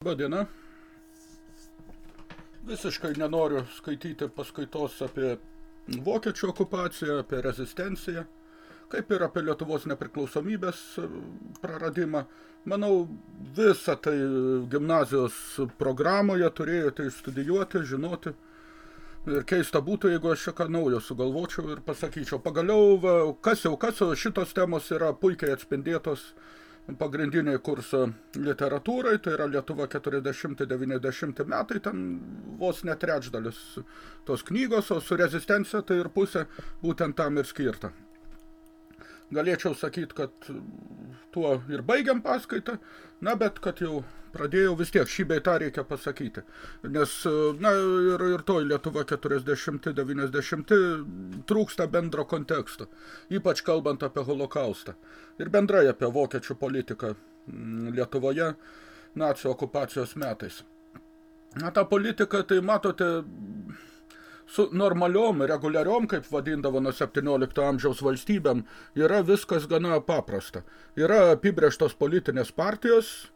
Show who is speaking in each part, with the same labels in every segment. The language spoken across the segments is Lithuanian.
Speaker 1: Labadiena. Visiškai nenoriu skaityti paskaitos apie vokiečių okupaciją, apie rezistenciją, kaip ir apie Lietuvos nepriklausomybės praradimą. Manau, visą tai gimnazijos programoje turėjote išstudijuoti, žinoti. Ir keista būtų, jeigu aš čia ką naujo sugalvočiau ir pasakyčiau. Pagaliau, va, kas jau kas, šitos temos yra puikiai atspindėtos pagrindiniai kurso literatūrai, tai yra Lietuva 40-90 metai, ten vos net trečdalis tos knygos, o su rezistencija tai ir pusė būtent tam ir skirta. Galėčiau sakyti, kad tuo ir baigiam paskaitą, na, bet kad jau pradėjau vis tiek šį bei tą reikia pasakyti. Nes, na, ir, ir toj Lietuva 40-90 trūksta bendro konteksto, ypač kalbant apie holokaustą. Ir bendrai apie vokiečių politiką Lietuvoje nacijų okupacijos metais. Na, ta politika, tai matote, su normaliom, reguliariom, kaip vadindavo nuo 17 amžiaus valstybėm, yra viskas gana paprasta. Yra apibrėžtos politinės partijos,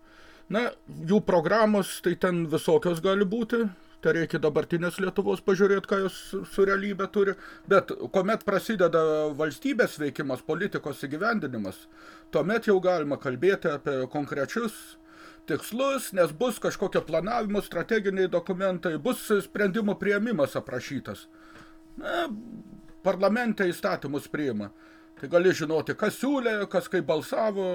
Speaker 1: Na, jų programos tai ten visokios gali būti, tai reikia dabartinės Lietuvos pažiūrėti, ką jos su realybė turi, bet kuomet prasideda valstybės veikimas, politikos įgyvendinimas, tuomet jau galima kalbėti apie konkrečius tikslus, nes bus kažkokio planavimo, strateginiai dokumentai, bus sprendimų prieimimas aprašytas. Na, parlamente įstatymus priima. Tai gali žinoti, kas siūlė, kas kaip balsavo,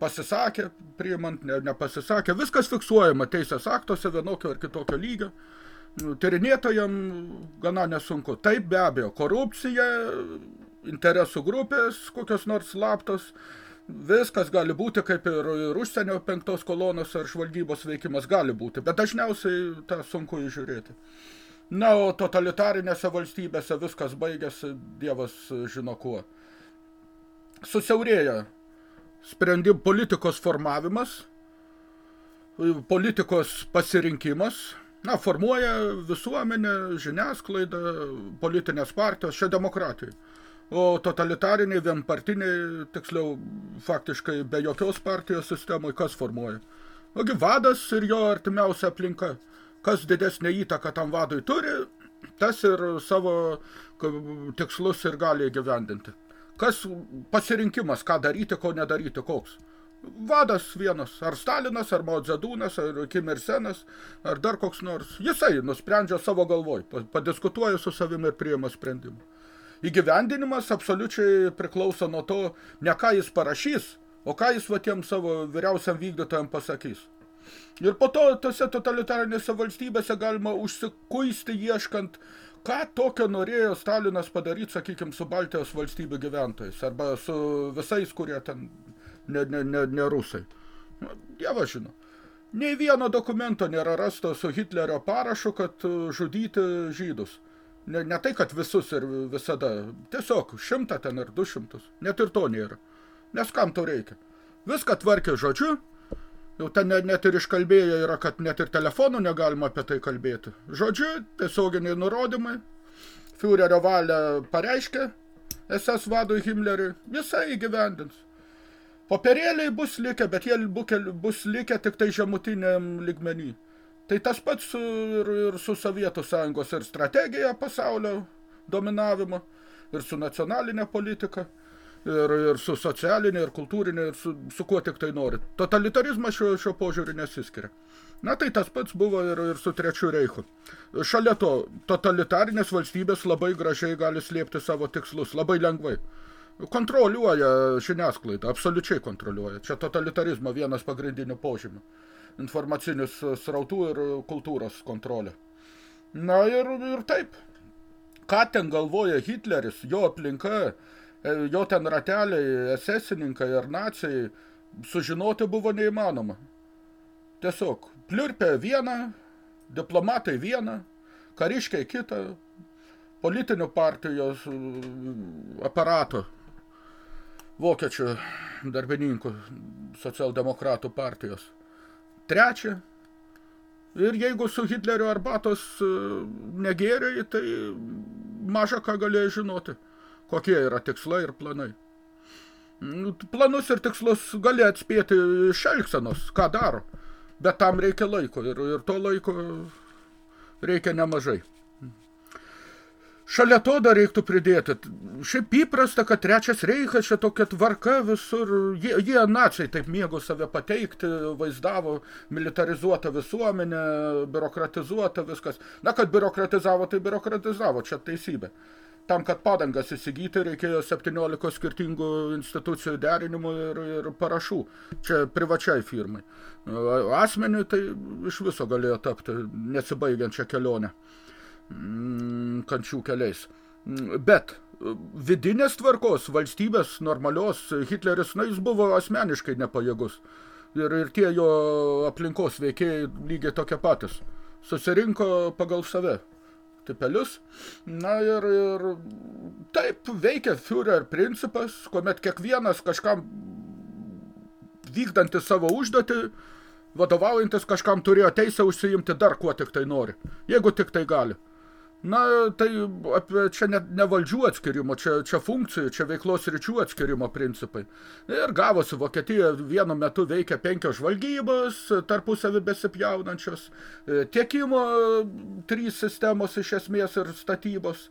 Speaker 1: pasisakė, priimant, ne, nepasisakė, viskas fiksuojama teisės aktuose vienokio ar kitokio lygio. Tyrinėtojam gana nesunku. Taip, be abejo, korupcija, interesų grupės, kokios nors slaptos, viskas gali būti, kaip ir, ir užsienio penktos kolonos ar žvalgybos veikimas gali būti, bet dažniausiai tą sunku įžiūrėti. Na, o totalitarinėse valstybėse viskas baigėsi, Dievas žino kuo. Susiaurėja sprendimų politikos formavimas, politikos pasirinkimas, na, formuoja visuomenę, žiniasklaidą, politinės partijos, čia demokratijai. O totalitariniai, vienpartiniai, tiksliau, faktiškai be jokios partijos sistemai, kas formuoja? Ogi vadas ir jo artimiausia aplinka. Kas didesnė įtaka tam vadui turi, tas ir savo tikslus ir gali įgyvendinti. Kas pasirinkimas, ką daryti, ko nedaryti, koks? Vadas vienas, ar Stalinas, ar Mao Dzedūnas, ar Kim Ir Senas, ar dar koks nors. Jisai nusprendžia savo galvoj, padiskutuoja su savimi ir priima sprendimą. Įgyvendinimas absoliučiai priklauso nuo to, ne ką jis parašys, o ką jis va tiem savo vyriausiam vykdytojam pasakys. Ir po to tose totalitarinėse valstybėse galima užsikuisti ieškant ką tokio norėjo Stalinas padaryti, sakykime, su Baltijos valstybių gyventojais, arba su visais, kurie ten ne, ne, ne, ne rusai. Nu, Dievas žino. Nei vieno dokumento nėra rasto su Hitlerio parašu, kad žudyti žydus. Ne, ne tai, kad visus ir visada. Tiesiog šimtą ten ir du šimtus. Net ir to nėra. Nes kam to reikia? Viską tvarkė žodžiu, Jau ten net ir iškalbėję yra, kad net ir telefonu negalima apie tai kalbėti. Žodžiu, tiesioginiai nurodymai. Führerio valią pareiškė SS vadui Himmleriui. Jisai įgyvendins. Popierėliai bus likę, bet jie bus likę tik tai žemutiniam ligmenį. Tai tas pats ir, ir su Sovietų sąjungos ir strategija pasaulio dominavimo, ir su nacionalinė politika ir, ir su socialinė, ir kultūrinė, ir su, su kuo tik tai nori. Totalitarizmas šio, šio požiūrį nesiskiria. Na tai tas pats buvo ir, ir su trečiu reichu. Šalia to, totalitarinės valstybės labai gražiai gali slėpti savo tikslus, labai lengvai. Kontroliuoja žiniasklaidą, absoliučiai kontroliuoja. Čia totalitarizmo vienas pagrindinių požymių. Informacinius srautų ir kultūros kontrolė. Na ir, ir taip. Ką ten galvoja Hitleris, jo aplinka, E, jo ten rateliai, esesininkai ar nacijai sužinoti buvo neįmanoma. Tiesiog pliurpė vieną, diplomatai vieną, kariškiai kitą, politinių partijos e, aparato, vokiečių darbininkų, socialdemokratų partijos. Trečia, ir jeigu su Hitlerio arbatos e, negėrė, tai maža ką galėjo žinoti kokie yra tikslai ir planai. Nu, planus ir tikslus gali atspėti iš elgsenos, ką daro. Bet tam reikia laiko ir, ir to laiko reikia nemažai. Šalia to dar reiktų pridėti. Šiaip įprasta, kad trečias reikas čia tokia tvarka visur. Jie, jie naciai taip mėgo save pateikti, vaizdavo militarizuotą visuomenę, biurokratizuotą viskas. Na, kad biurokratizavo, tai biurokratizavo, čia teisybė. Tam, kad padangas įsigyti, reikėjo 17 skirtingų institucijų derinimų ir, ir parašų. Čia privačiai firmai. Asmeniui tai iš viso galėjo tapti nesibaigiančią kelionę kančių keliais. Bet vidinės tvarkos, valstybės normalios, Hitleris, na, jis buvo asmeniškai nepajėgus. Ir, ir tie jo aplinkos veikėjai lygiai tokie patys. Susirinko pagal save tipelius. Na ir, ir taip veikia Führer principas, kuomet kiekvienas kažkam vykdantis savo užduotį, vadovaujantis kažkam turėjo teisę užsiimti dar kuo tik tai nori, jeigu tik tai gali. Na, tai apie čia ne, ne valdžių atskirimo, čia, čia funkcijų, čia veiklos ryčių atskirimo principai. Ir gavosi, Vokietija vienu metu veikia penkios žvalgybos, tarpusavį besipjaunančios, e, tiekimo trys sistemos iš esmės ir statybos,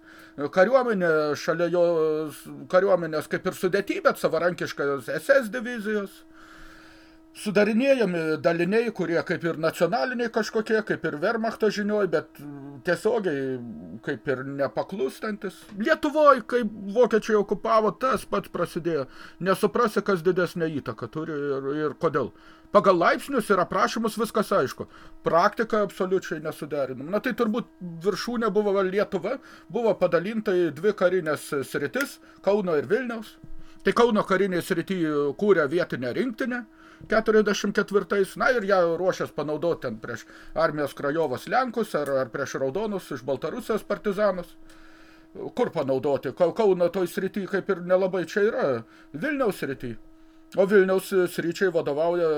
Speaker 1: kariuomenė šalia jo kariuomenės kaip ir sudėtybė, savarankiškas SS divizijos, sudarinėjami daliniai, kurie kaip ir nacionaliniai kažkokie, kaip ir Wehrmachto žinioj, bet tiesiogiai kaip ir nepaklūstantis. Lietuvoje, kai vokiečiai okupavo, tas pats prasidėjo. Nesuprasi, kas didesnė įtaka turi ir, ir kodėl. Pagal laipsnius ir aprašymus viskas aišku. Praktika absoliučiai nesuderinama. Na tai turbūt viršūnė buvo Lietuva, buvo padalinta į dvi karinės sritis, Kauno ir Vilniaus. Tai Kauno karinėje srityje kūrė vietinę rinktinę, 44, na ir ją ruošęs panaudoti ten prieš armijos krajovos Lenkus ar, ar prieš raudonus iš Baltarusijos partizanus. Kur panaudoti? Kauno toj srity kaip ir nelabai čia yra. Vilniaus srity. O Vilniaus sryčiai vadovauja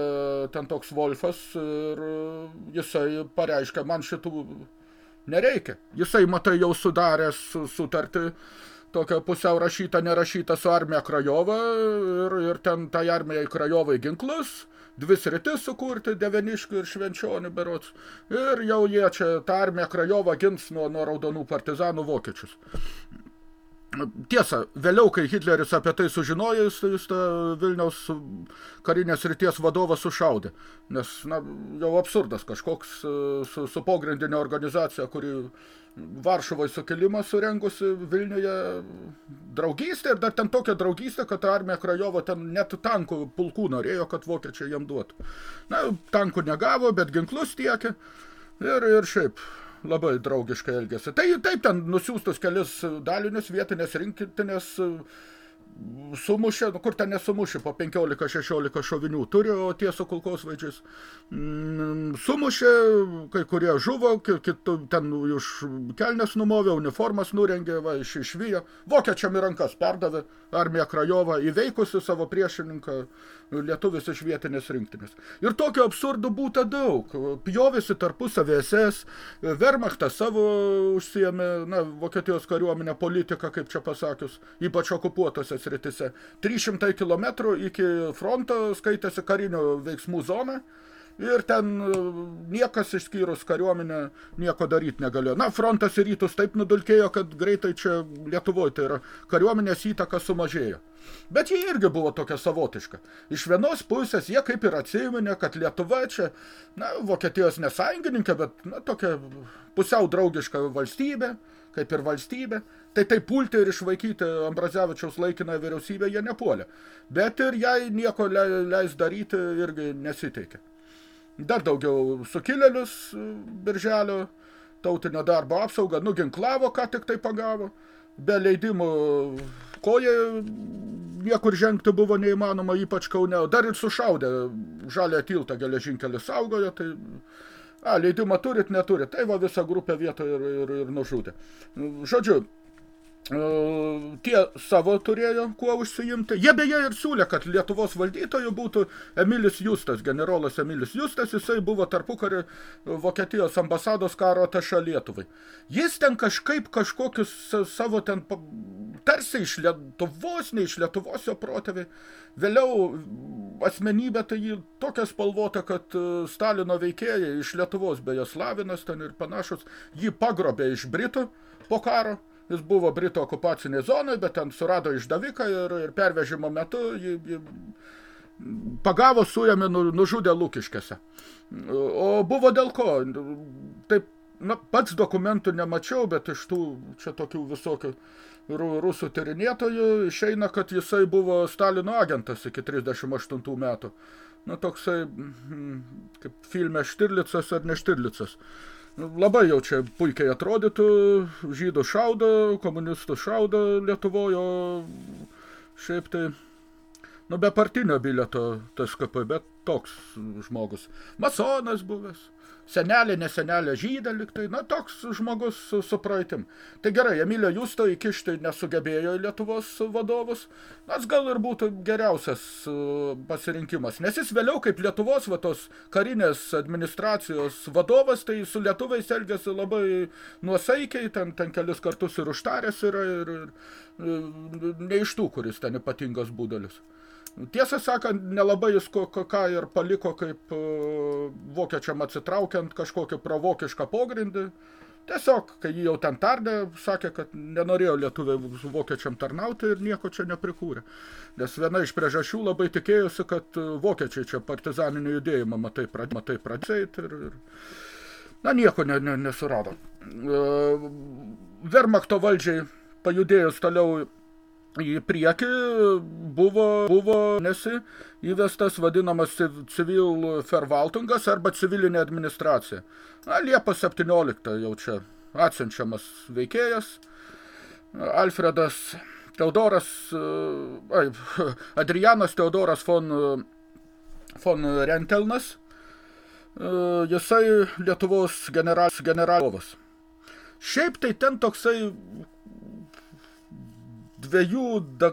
Speaker 1: ten toks Wolfas ir jisai pareiškia, man šitų nereikia. Jisai, matai, jau sudaręs sutartį tokia pusiau rašyta, nerašyta su armija Krajova ir, ir ten tai armijai Krajovai ginklus, dvi sritis sukurti, Deveniškių ir Švenčionių berots. Ir jau jie čia, ta armija Krajova gins nuo, nuo raudonų partizanų vokiečius. Tiesa, vėliau, kai Hitleris apie tai sužinojo, jis, jis tą Vilniaus karinės ryties vadovą sušaudė. Nes, na, jau absurdas kažkoks su, su pogrindinė organizacija, kuri Varšuvoje sukilimą surengusi Vilniuje draugystė ir dar ten tokia draugystė, kad armija Krajovo ten net tankų pulkų norėjo, kad vokiečiai jam duotų. Na, tankų negavo, bet ginklus tiekė ir, ir šiaip labai draugiškai elgėsi. Tai taip ten nusiųstus kelis dalinius vietinės rinkitinės sumušė, nu kur ten nesumušė, po 15-16 šovinių turi, o tie su kulkosvaidžiais mm, sumušė, kai kurie žuvo, kitų ten už kelnes numovė, uniformas nurengė, va, iš išvijo, vokiečiam į rankas perdavė armija Krajova įveikusi savo priešininką lietuvis iš vietinės rinktinės. Ir tokio absurdų būta daug. Pjovėsi tarpusavį SS, Wehrmachtas savo užsijėmė, na, Vokietijos kariuomenę politiką, kaip čia pasakius, ypač okupuotose sritise. 300 km iki fronto skaitėsi karinių veiksmų zona, ir ten e, niekas išskyrus kariuomenę nieko daryti negalėjo. Na, frontas į rytus taip nudulkėjo, kad greitai čia Lietuvoje tai yra kariuomenės įtaka sumažėjo. Bet jie irgi buvo tokia savotiška. Iš vienos pusės jie kaip ir atsiminė, kad Lietuva čia, na, Vokietijos nesąjungininkė, bet, na, tokia pusiau draugiška valstybė, kaip ir valstybė. Tai tai pulti ir išvaikyti Ambrazevičiaus laikiną vyriausybę jie nepuolė. Bet ir jai nieko leis daryti irgi nesiteikė dar daugiau sukilėlius birželio tautinio darbo apsaugą, nuginklavo, ką tik tai pagavo, be leidimų koja niekur žengti buvo neįmanoma, ypač Kaune, dar ir sušaudė žalę tiltą geležinkelį saugojo, tai a, leidimą turit, neturit, tai va visą grupę vietą ir, ir, ir nužudė. Žodžiu, tie savo turėjo kuo užsiimti. Jie beje ir siūlė, kad Lietuvos valdytojų būtų Emilis Justas, generolas Emilis Justas, jisai buvo tarpukarį Vokietijos ambasados karo ataša Lietuvai. Jis ten kažkaip kažkokius savo ten, tarsi iš Lietuvos, ne iš Lietuvos jo protėviai. Vėliau asmenybė tai jį tokia spalvota, kad Stalino veikėjai iš Lietuvos, beje Slavinas ten ir panašus, jį pagrobė iš Britų po karo Jis buvo Brito okupacinė zonoje, bet ten surado išdaviką ir, ir pervežimo metu jį, jį pagavo, suėmė, nu, nužudė Lukiškėse. O buvo dėl ko? Taip, na, pats dokumentų nemačiau, bet iš tų čia tokių visokių rusų tyrinėtojų išeina, kad jisai buvo Stalino agentas iki 38 metų. Na, toksai, kaip filme Štirlicas ar ne Štirlicas. Labai jau čia puikiai atrodytų, žydų šaudo, komunistų šaudo Lietuvoje, šiaip tai, nu, be partinio bileto TSKP, bet toks žmogus. Masonas buvęs senelė, nesenelė žydė liktai, na, toks žmogus su, su praeitim. Tai gerai, Emilio Justo įkišti nesugebėjo į Lietuvos vadovus, nors gal ir būtų geriausias pasirinkimas, nes jis vėliau kaip Lietuvos va, tos karinės administracijos vadovas, tai su lietuvais elgėsi labai nuosaikiai, ten, ten kelis kartus ir užtaręs yra, ir, ir ne iš tų, kuris ten ypatingas būdelis. Tiesą sakant, nelabai jis ką ir paliko kaip uh, vokiečiam atsitraukiant kažkokį provokišką pogrindį. Tiesiog, kai jį jau ten tardė, sakė, kad nenorėjo lietuviai vokiečiam tarnauti ir nieko čia neprikūrė. Nes viena iš priežasčių labai tikėjusi, kad vokiečiai čia partizaninį judėjimą matai, prad, matai pradžiait ir, ir na, nieko ne, ne, nesurado. Uh, Vermakto valdžiai pajudėjus toliau į priekį buvo, buvo nesi įvestas vadinamas civil fervaltungas arba civilinė administracija. Na, Liepos 17 jau čia atsiunčiamas veikėjas, Alfredas Teodoras, ai, Adrianas Teodoras von, von Rentelnas, jisai Lietuvos general, generalovas. Šiaip tai ten toksai dviejų da,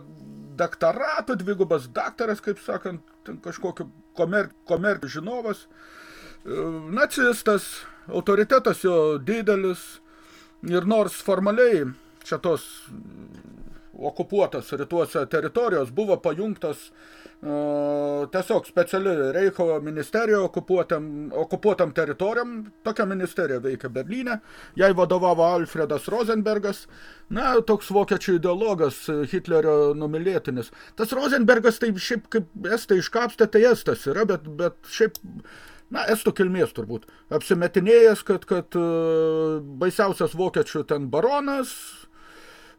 Speaker 1: daktaratų, dvigubas daktaras, kaip sakant, kažkokio komer, komer žinovas, e, nacistas, autoritetas jo didelis ir nors formaliai čia tos okupuotas rytuose teritorijos buvo pajungtas tiesiog speciali Reicho ministerija okupuotam, okupuotam teritorijam, tokia ministerija veikia Berlyne, jai vadovavo Alfredas Rosenbergas, na, toks vokiečių ideologas, Hitlerio numylėtinis. Tas Rosenbergas, tai šiaip kaip estai iškapstė, tai estas yra, bet, bet šiaip na, estų kilmės turbūt, apsimetinėjęs, kad, kad baisiausias vokiečių ten baronas, E,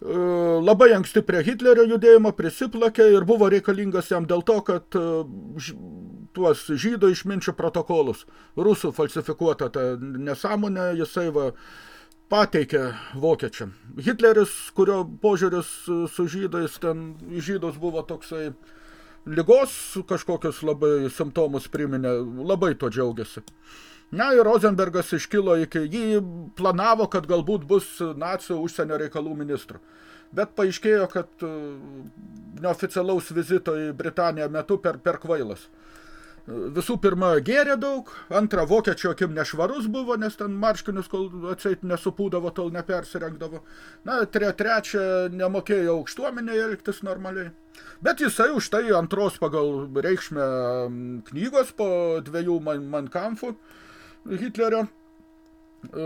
Speaker 1: labai anksti prie Hitlerio judėjimo prisiplakė ir buvo reikalingas jam dėl to, kad e, tuos žydų išminčių protokolus, rusų falsifikuotą tą nesąmonę, jisai va pateikė vokiečiam. Hitleris, kurio požiūris su žydais, ten žydus buvo toksai ligos, kažkokius labai simptomus priminė, labai to džiaugiasi. Na ir Rosenbergas iškilo iki, jį planavo, kad galbūt bus nacijų užsienio reikalų ministru. Bet paaiškėjo, kad e, neoficialaus vizito į Britaniją metu per, per kvailas. Visų pirma, gėrė daug, antra, vokiečio akim nešvarus buvo, nes ten marškinius, kol atseit nesupūdavo, tol nepersirengdavo. Na, tre, trečia, nemokėjo aukštuomenėje elgtis normaliai. Bet jisai už tai antros pagal reikšmę knygos po dviejų man, man kamfų Hitlerio, e,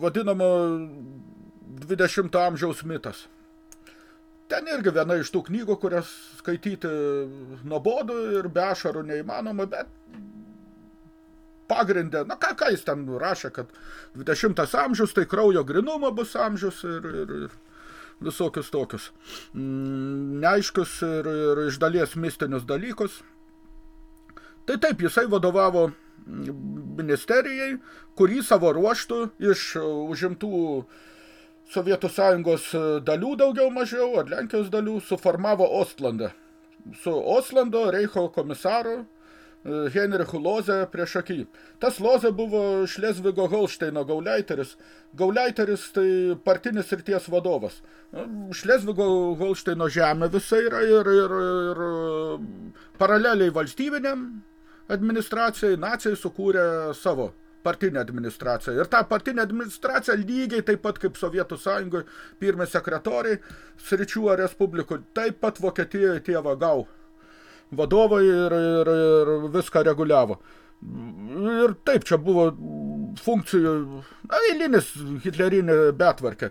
Speaker 1: vadinamo 20 amžiaus mitas. Ten irgi viena iš tų knygų, kurias skaityti nuobodu ir be ašarų neįmanoma, bet pagrindė, na ką, ką jis ten rašė, kad 20 amžius tai kraujo grinumo bus amžius ir, ir, ir visokius tokius mm, neaiškius ir, ir iš dalies mistinius dalykus. Tai taip, jisai vadovavo ministerijai, kurį savo ruoštų iš užimtų Sovietų sąjungos dalių daugiau mažiau, ar Lenkijos dalių, suformavo Ostlandą. Su Ostlando Reicho komisaru Heinrichu Loze prieš akį. Tas Loze buvo Šlesvigo Holšteino gauleiteris. Gauleiteris tai partinis srities vadovas. Šlesvigo Holšteino žemė visa yra ir, ir, ir paraleliai valstybiniam administracijai nacijai sukūrė savo partinę administraciją. Ir tą partinę administraciją lygiai taip pat kaip Sovietų sąjungoje pirmie sekretoriai sričių ar respublikų, taip pat Vokietijoje tėvą gau vadovai ir, ir, ir viską reguliavo. Ir taip, čia buvo funkcijų, na, eilinis hitlerinė betvarkė.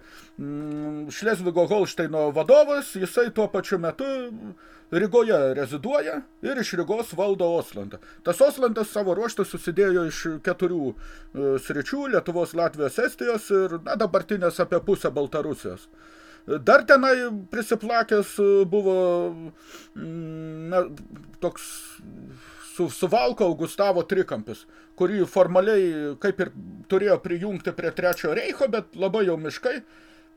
Speaker 1: Šlesvigo Holšteino vadovas, jisai tuo pačiu metu Rygoje reziduoja ir iš Rygos valdo Oslandą. Tas Oslandas savo ruoštą susidėjo iš keturių e, sričių – Lietuvos, Latvijos, Estijos ir na, dabartinės apie pusę Baltarusijos. Dar tenai prisiplakęs buvo na, toks su, suvalko Augustavo trikampis, kurį formaliai kaip ir turėjo prijungti prie trečiojo reicho, bet labai jau miškai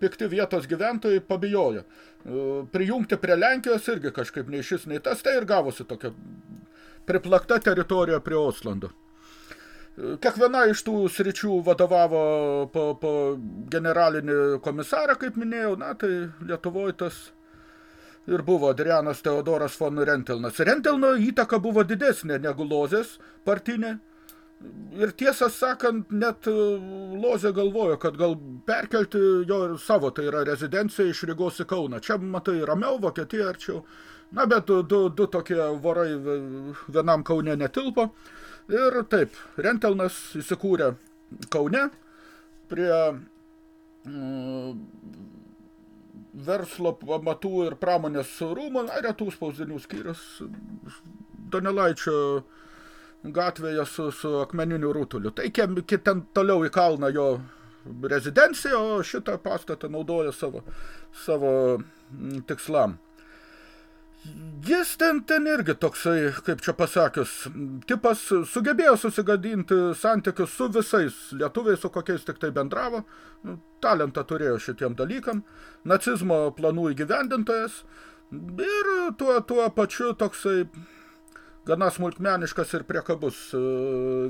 Speaker 1: pikti vietos gyventojai pabijojo. E, prijungti prie Lenkijos irgi kažkaip nei šis, nei tas, tai ir gavosi tokia priplakta teritorija prie Oslando. E, kiekviena iš tų sričių vadovavo po, po generalinį komisarą, kaip minėjau, na tai Lietuvoje tas ir buvo Adrianas Teodoras von Rentelnas. Rentelno įtaka buvo didesnė negu Lozės partinė, Ir tiesą sakant, net e, Lozė galvojo, kad gal perkelti jo ir savo, tai yra rezidencija iš Rygos į Kauną. Čia, matai, ramiau, Vokietija arčiau. Na, bet du, du, du tokie vorai vienam Kaune netilpo. Ir taip, Rentelnas įsikūrė Kaune prie mm, verslo pamatų ir pramonės rūmų, na, retų spausdinių skyrius Donelaičio gatvėje su, su akmeniniu rutuliu. Tai ten toliau į kalną jo rezidencija, o šitą pastatą naudoja savo, savo mm, tikslam. Jis ten, ten irgi toksai, kaip čia pasakius, tipas sugebėjo susigadinti santykius su visais lietuviais, su kokiais tik tai bendravo, nu, talentą turėjo šitiem dalykam, nacizmo planų įgyvendintojas ir tuo, tuo pačiu toksai gana smulkmeniškas ir priekabus e,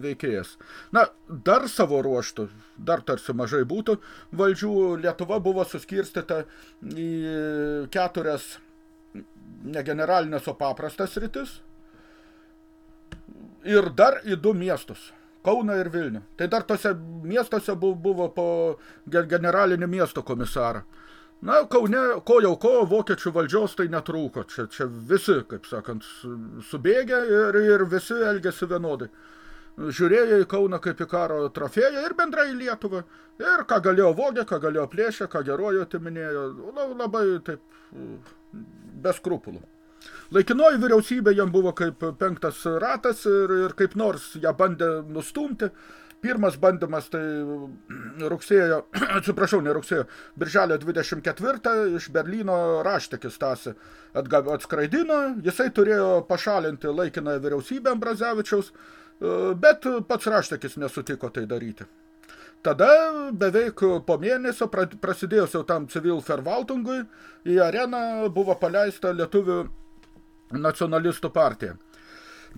Speaker 1: veikėjas. Na, dar savo ruoštų, dar tarsi mažai būtų, valdžių Lietuva buvo suskirstyta į keturias ne generalinės, o paprastas rytis ir dar į du miestus. Kauną ir Vilnių. Tai dar tose miestuose buvo po generalinį miesto komisarą. Na, Kaune, ko jau ko, vokiečių valdžios tai netrūko. Čia, čia visi, kaip sakant, subėgė ir, ir visi elgėsi vienodai. Žiūrėjo į Kauną kaip į karo trofėją ir bendrai į Lietuvą. Ir ką galėjo vogė, ką galėjo plėšė, ką gerojo atiminėjo. Labai taip be skrupulų. Laikinoji vyriausybė jam buvo kaip penktas ratas ir, ir kaip nors ją bandė nustumti. Pirmas bandymas tai rugsėjo, atsiprašau, ne rugsėjo, birželio 24 iš Berlyno raštekis tasi atskraidino, jisai turėjo pašalinti laikiną vyriausybę Ambrazevičiaus, e, bet pats raštekis nesutiko tai daryti. Tada beveik po mėnesio prasidėjus jau tam civil fervaltungui į areną buvo paleista lietuvių nacionalistų partija.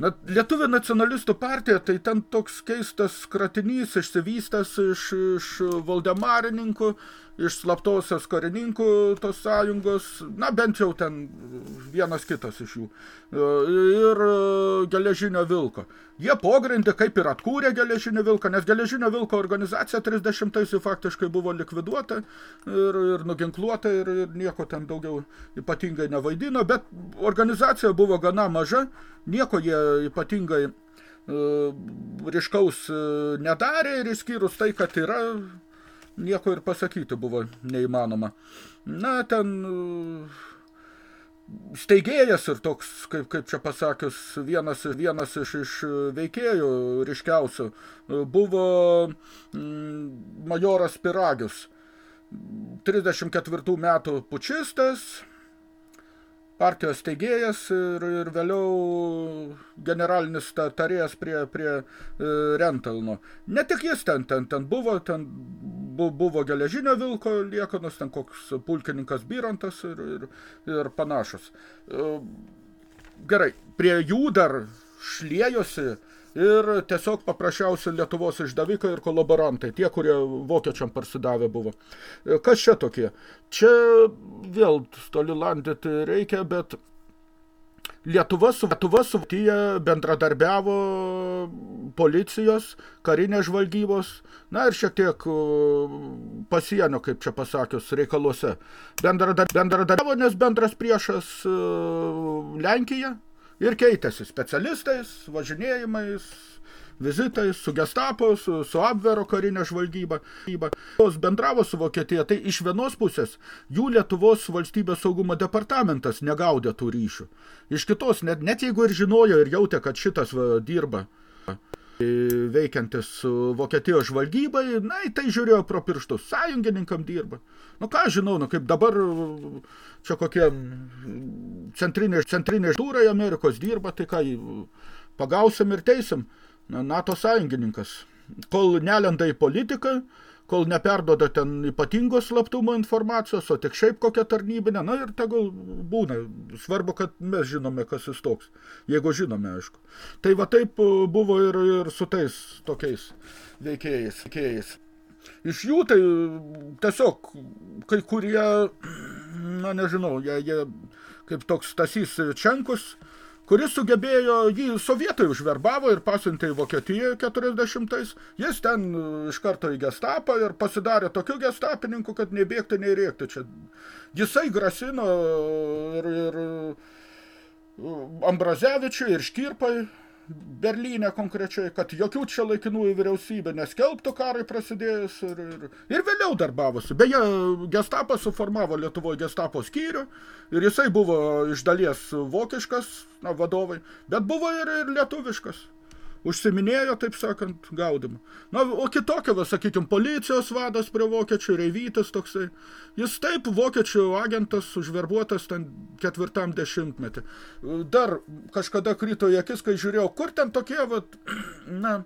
Speaker 1: Na, Lietuvių nacionalistų partija, tai ten toks keistas kratinys išsivystęs iš, iš valdemarininkų, iš slaptosios karininkų tos sąjungos, na bent jau ten vienas kitas iš jų, ir geležinio vilko. Jie pogrindį kaip ir atkūrė geležinio vilką, nes geležinio vilko organizacija 30-aisių faktiškai buvo likviduota ir, ir nuginkluota ir, ir nieko ten daugiau ypatingai nevaidino, bet organizacija buvo gana maža, nieko jie ypatingai ryškaus nedarė ir išskyrus tai, kad yra nieko ir pasakyti buvo neįmanoma. Na, ten steigėjas ir toks, kaip, kaip čia pasakius, vienas, vienas iš, iš veikėjų ryškiausių buvo mm, majoras Piragius. 34 metų pučistas, partijos teigėjas ir, ir vėliau generalinis tarėjas prie, prie e, Rentalno. Ne tik jis ten, ten, ten buvo, ten bu, buvo geležinio vilko liekanos, ten koks pulkininkas Byrantas ir, ir, ir panašus. E, gerai, prie jų dar šliejosi ir tiesiog paprasčiausi Lietuvos išdavikai ir kolaborantai, tie, kurie vokiečiam parsidavę buvo. Kas čia tokie? Čia vėl toli landyti reikia, bet Lietuva su Lietuva su Vokietija bendradarbiavo policijos, karinės žvalgybos, na ir šiek tiek pasienio, kaip čia pasakius, reikaluose. Bendradar, bendradarbiavo, nes bendras priešas Lenkija ir keitėsi specialistais, važinėjimais, vizitais su gestapo, su, su Abvero karinė žvalgyba. Jos bendravo su Vokietija, tai iš vienos pusės jų Lietuvos valstybės saugumo departamentas negaudė tų ryšių. Iš kitos, net, net jeigu ir žinojo ir jautė, kad šitas va, dirba veikiantis Vokietijos žvalgybai, na, tai žiūrėjo pro pirštus, sąjungininkam dirba. Nu, ką žinau, nu, kaip dabar čia kokie centrinė, centrinė žūrai Amerikos dirba, tai ką, pagausim ir teisim. NATO sąjungininkas. Kol nelenda į politiką, kol neperdoda ten ypatingos slaptumo informacijos, o tik šiaip kokią tarnybinę, na ir tegul būna. Svarbu, kad mes žinome, kas jis toks. Jeigu žinome, aišku. Tai va taip buvo ir, ir su tais tokiais veikėjais. veikėjais. Iš jų tai tiesiog kai kurie, na nežinau, jie, jie kaip toks Stasys Čenkus, kuris sugebėjo, jį sovietai užverbavo ir pasiuntė į Vokietiją 40-ais. Jis ten e, iš karto į gestapą ir pasidarė tokiu gestapininku, kad nei bėgti, nei rėkti. Čia. Jisai grasino ir, ir e, Ambrazevičiui, ir Škirpai, Berlyne konkrečiai, kad jokių čia laikinųjų vyriausybė neskelbtų karai prasidėjus ir, ir, ir vėliau darbavosi. Beje, gestapas suformavo Lietuvoje gestapo skyrių ir jisai buvo iš dalies vokiškas na, vadovai, bet buvo ir, ir lietuviškas užsiminėjo, taip sakant, gaudimą. Na, o kitokio, va, sakykime, policijos vadas prie vokiečių, Reivytis toksai, jis taip vokiečių agentas užverbuotas ten ketvirtam dešimtmetį. Dar kažkada krito į akis, kai žiūrėjau, kur ten tokie, va, na,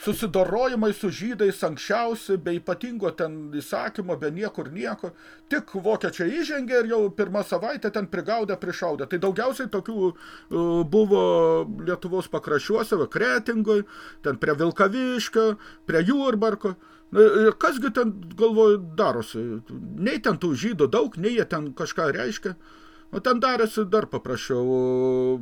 Speaker 1: susidorojimai su žydais anksčiausi, be ypatingo ten įsakymo, be niekur nieko. Tik vokiečiai įžengė ir jau pirmą savaitę ten prigaudė, prišaudė. Tai daugiausiai tokių uh, buvo Lietuvos pakraščiuose, Kretingoj, ten prie Vilkaviškio, prie Jurbarko. Ir kasgi ten, galvoju, darosi? Nei ten tų žydų daug, nei jie ten kažką reiškia. O ten darėsi dar paprasčiau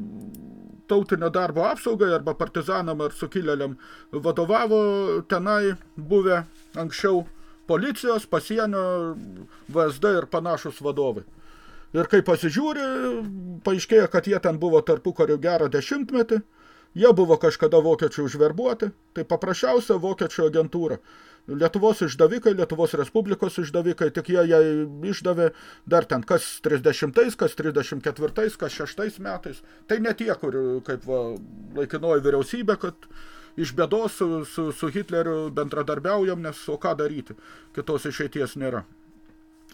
Speaker 1: tautinio darbo apsaugai arba partizanam ar sukilėliam vadovavo tenai buvę anksčiau policijos, pasienio, VSD ir panašus vadovai. Ir kai pasižiūri, paaiškėja, kad jie ten buvo tarpukariu gerą dešimtmetį, jie buvo kažkada vokiečių užverbuoti, tai paprasčiausia vokiečių agentūra. Lietuvos išdavikai, Lietuvos Respublikos išdavikai, tik jie ją išdavė dar ten kas 30, kas 34, kas 6 metais. Tai ne tie, kur kaip va, laikinoji vyriausybė, kad iš bėdos su, su, su Hitleriu bendradarbiaujam, nes o ką daryti, kitos išeities nėra.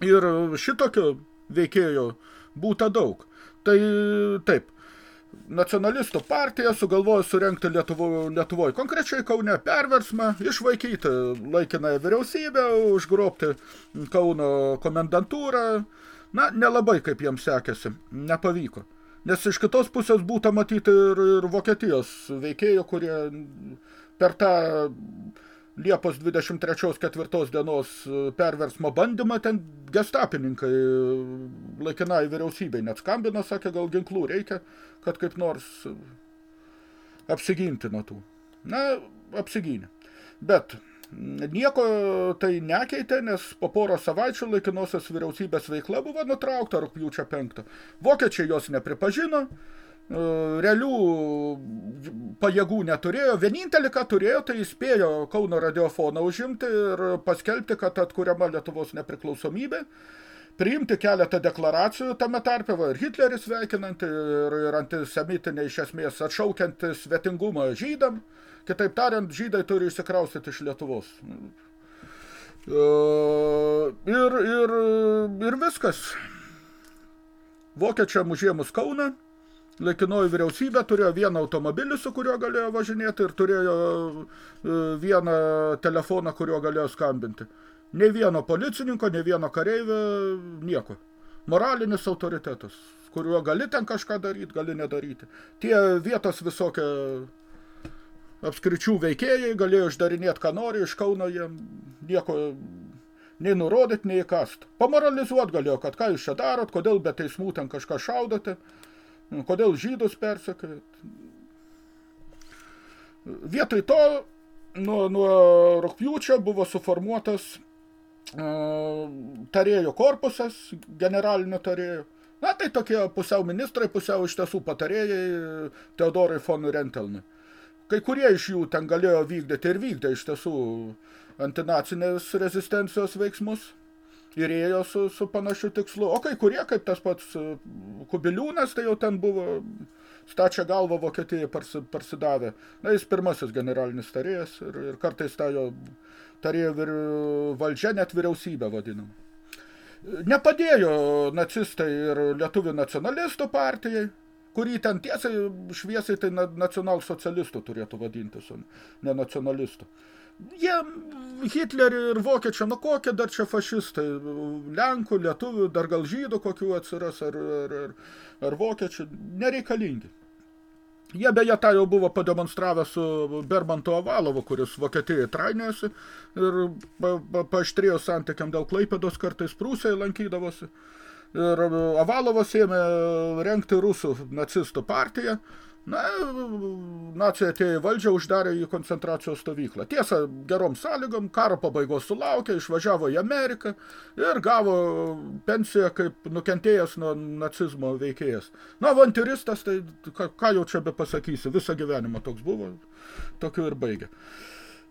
Speaker 1: Ir šitokio veikėjo būta daug. Tai taip, nacionalistų partija sugalvojo surengti Lietuvo, Lietuvoje, konkrečiai Kaune perversmą, išvaikyti laikinąją vyriausybę, užgrobti Kauno komendantūrą. Na, nelabai kaip jiems sekėsi, nepavyko. Nes iš kitos pusės būta matyti ir, ir Vokietijos veikėjų, kurie per tą Liepos 23-4 dienos perversmo bandymą ten gestapininkai laikinai vyriausybei net skambino, sakė, gal ginklų reikia, kad kaip nors apsiginti nuo tų. Na, apsigynė. Bet nieko tai nekeitė, nes po poro savaičių laikinosios vyriausybės veikla buvo nutraukta rugpjūčio 5. Vokiečiai jos nepripažino, E, realių pajėgų neturėjo. Vienintelį, ką turėjo, tai įspėjo Kauno radiofoną užimti ir paskelbti, kad atkuriama Lietuvos nepriklausomybė. Priimti keletą deklaracijų tame tarpe, va, ir Hitleris veikinanti, ir, ir antisemitinė iš esmės atšaukianti svetingumą žydam. Kitaip tariant, žydai turi išsikraustyti iš Lietuvos. E, ir, ir, ir viskas. Vokiečiam užėmus Kauną, laikinoji vyriausybė turėjo vieną automobilį, su kuriuo galėjo važinėti ir turėjo e, vieną telefoną, kuriuo galėjo skambinti. Nei vieno policininko, nei vieno kareivio, nieko. Moralinis autoritetas. kuriuo gali ten kažką daryti, gali nedaryti. Tie vietos visokie apskričių veikėjai galėjo išdarinėti, ką nori, iš Kauno jiem nieko nei nurodyti, nei įkast. Pamoralizuot galėjo, kad ką jūs čia darot, kodėl be teismų ten kažką šaudote, kodėl žydus persekėjot. Vietoj to nuo, nuo rūpjūčio buvo suformuotas uh, tarėjo korpusas, generalinio tarėjo. Na, tai tokie pusiau ministrai, pusiau iš tiesų patarėjai Teodorai von Rentelnui. Kai kurie iš jų ten galėjo vykdyti ir vykdė iš tiesų antinacinės rezistencijos veiksmus ir ėjo su, su panašiu tikslu. O kai kurie, kaip tas pats Kubiliūnas, tai jau ten buvo stačia galva Vokietijai parsi, parsidavę. Na, jis pirmasis generalinis tarėjas ir, ir kartais tą jo tarėjo vir, valdžia net vyriausybę vadinam. Nepadėjo nacistai ir lietuvių nacionalistų partijai, kurį ten tiesiai šviesiai tai nacionalsocialistų turėtų vadintis, o ne nacionalistų. Jie Hitlerį ir vokiečių, nu kokie dar čia fašistai, Lenkų, Lietuvių, dar gal žydų kokių atsiras, ar, ar, ar, ar vokiečių, nereikalingi. Jie beje tą jau buvo pademonstravę su Bermanto Avalovu, kuris Vokietijai trainėsi ir pa, pa, paaštrėjo santykiam dėl Klaipėdos kartais Prūsiai lankydavosi. Ir Avalovas ėmė rengti rusų nacistų partiją, Na, nacija atėjo į valdžią, uždarė į koncentracijos stovyklą. Tiesa, gerom sąlygom, karo pabaigos sulaukė, išvažiavo į Ameriką ir gavo pensiją kaip nukentėjęs nuo nacizmo veikėjas. Na, avantiristas, tai ką, ką jau čia be pasakysi, visą gyvenimą toks buvo, tokiu ir baigė.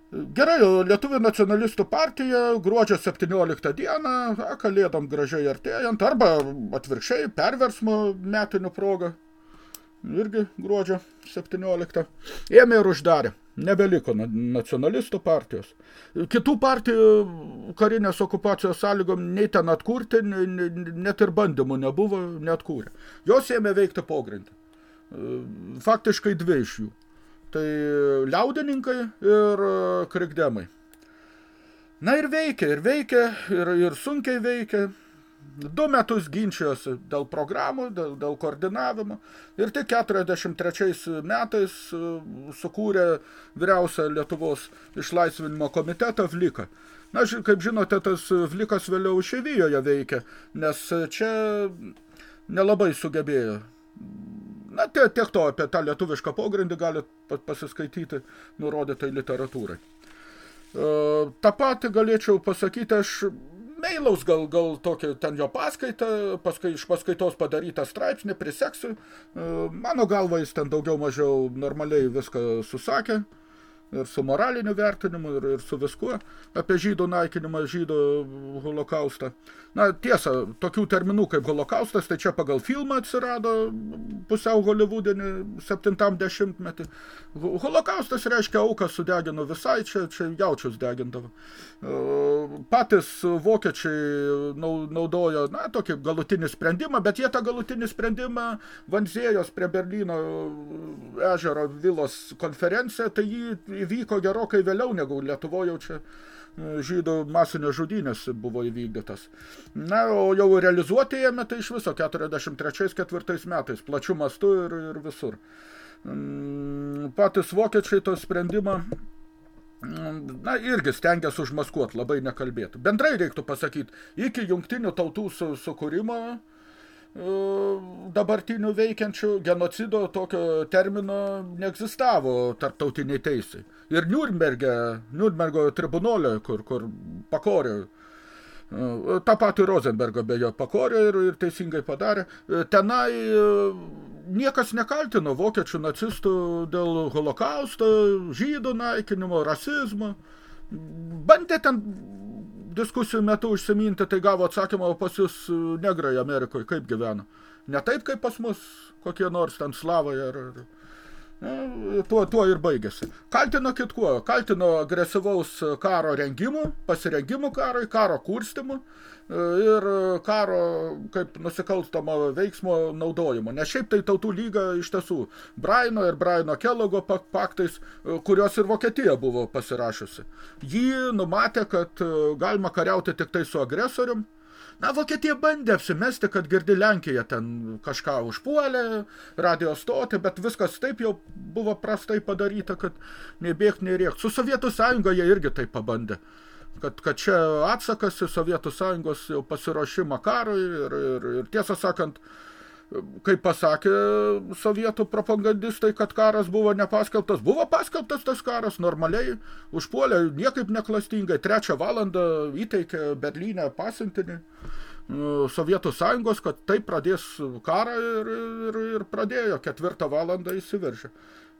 Speaker 1: Gerai, Lietuvių nacionalistų partija gruodžio 17 dieną, kalėdom gražiai artėjant, arba atvirkščiai perversmo metinių progą, irgi gruodžio 17, ėmė ir uždarė. Nebeliko nacionalistų partijos. Kitų partijų karinės okupacijos sąlygom nei ten atkurti, net ir bandymų nebuvo, neatkūrė. Jos ėmė veikti pogrindį. Faktiškai dvi iš jų. Tai liaudininkai ir krikdemai. Na ir veikia, ir veikia, ir, ir sunkiai veikia. Du metus ginčijosi dėl programų, dėl, dėl koordinavimo ir tik 43 metais e, sukūrė vyriausią Lietuvos išlaisvinimo komitetą Vliką. Na, kaip žinote, tas Vlikas vėliau išeivijoje veikia, nes čia nelabai sugebėjo. Na, tiek, to apie tą lietuvišką pogrindį galite pasiskaityti nurodytai literatūrai. E, Ta patį galėčiau pasakyti, aš meilaus gal, gal tokia ten jo paskaita, paskai, iš paskaitos padarytą straipsnį, priseksiu. E, mano galva jis ten daugiau mažiau normaliai viską susakė ir su moraliniu vertinimu, ir, ir su viskuo apie žydų naikinimą, žydų holokaustą. Na, tiesa, tokių terminų kaip holokaustas, tai čia pagal filmą atsirado pusiau holivudinį 70-metį. Holokaustas reiškia auką sudegino visai, čia, čia jaučius degindavo. Patys vokiečiai naudojo, na, tokį galutinį sprendimą, bet jie tą galutinį sprendimą Vanzėjos prie Berlyno ežero vilos konferenciją, tai jį įvyko gerokai vėliau negu Lietuvoje jau čia e, žydų masinio žudynės buvo įvykdytas. Na, o jau realizuoti jame tai iš viso 43-4 metais, plačių mastų ir, ir visur. Mm, patys vokiečiai to sprendimą mm, na, irgi stengiasi užmaskuoti, labai nekalbėtų. Bendrai reiktų pasakyti, iki jungtinių tautų su, sukūrimo E, dabartinių veikiančių genocido tokio termino neegzistavo tarptautiniai teisai. Ir Nürnberge, Nürnbergo tribunolė, kur, kur pakorė, e, tą patį Rosenbergą beje pakorė ir, ir teisingai padarė, e, tenai niekas nekaltino vokiečių nacistų dėl holokausto, žydų naikinimo, rasizmo. Bandė ten diskusijų metu užsiminti, tai gavo atsakymą, o pas jūs e, negrai Amerikoje kaip gyvena. Ne taip, kaip pas mus kokie nors ten slavai ar... ar ne, tuo, tuo ir baigėsi. Kaltino kitkuo, kaltino agresyvaus karo rengimu, pasirengimų karui, karo kurstimu, ir karo kaip nusikalstamo veiksmo naudojimo. Nes šiaip tai tautų lyga iš tiesų Braino ir Braino Kelogo paktais, kurios ir Vokietija buvo pasirašiusi. Jį numatė, kad galima kariauti tik tai su agresorium, Na, Vokietija bandė apsimesti, kad girdi Lenkija ten kažką užpuolė, radio stoti, bet viskas taip jau buvo prastai padaryta, kad nei bėgt, nei rėkt. Su Sovietų sąjunga jie irgi taip pabandė. Kad, kad čia atsakas į Sovietų sąjungos jau pasiruošimą karui ir, ir, ir tiesą sakant, kaip pasakė sovietų propagandistai, kad karas buvo nepaskelbtas. Buvo paskelbtas tas karas normaliai, užpuolė niekaip neklastingai. Trečią valandą įteikė Berlyne pasintinį Sovietų sąjungos, kad taip pradės karą ir, ir, ir pradėjo ketvirtą valandą įsiveržė.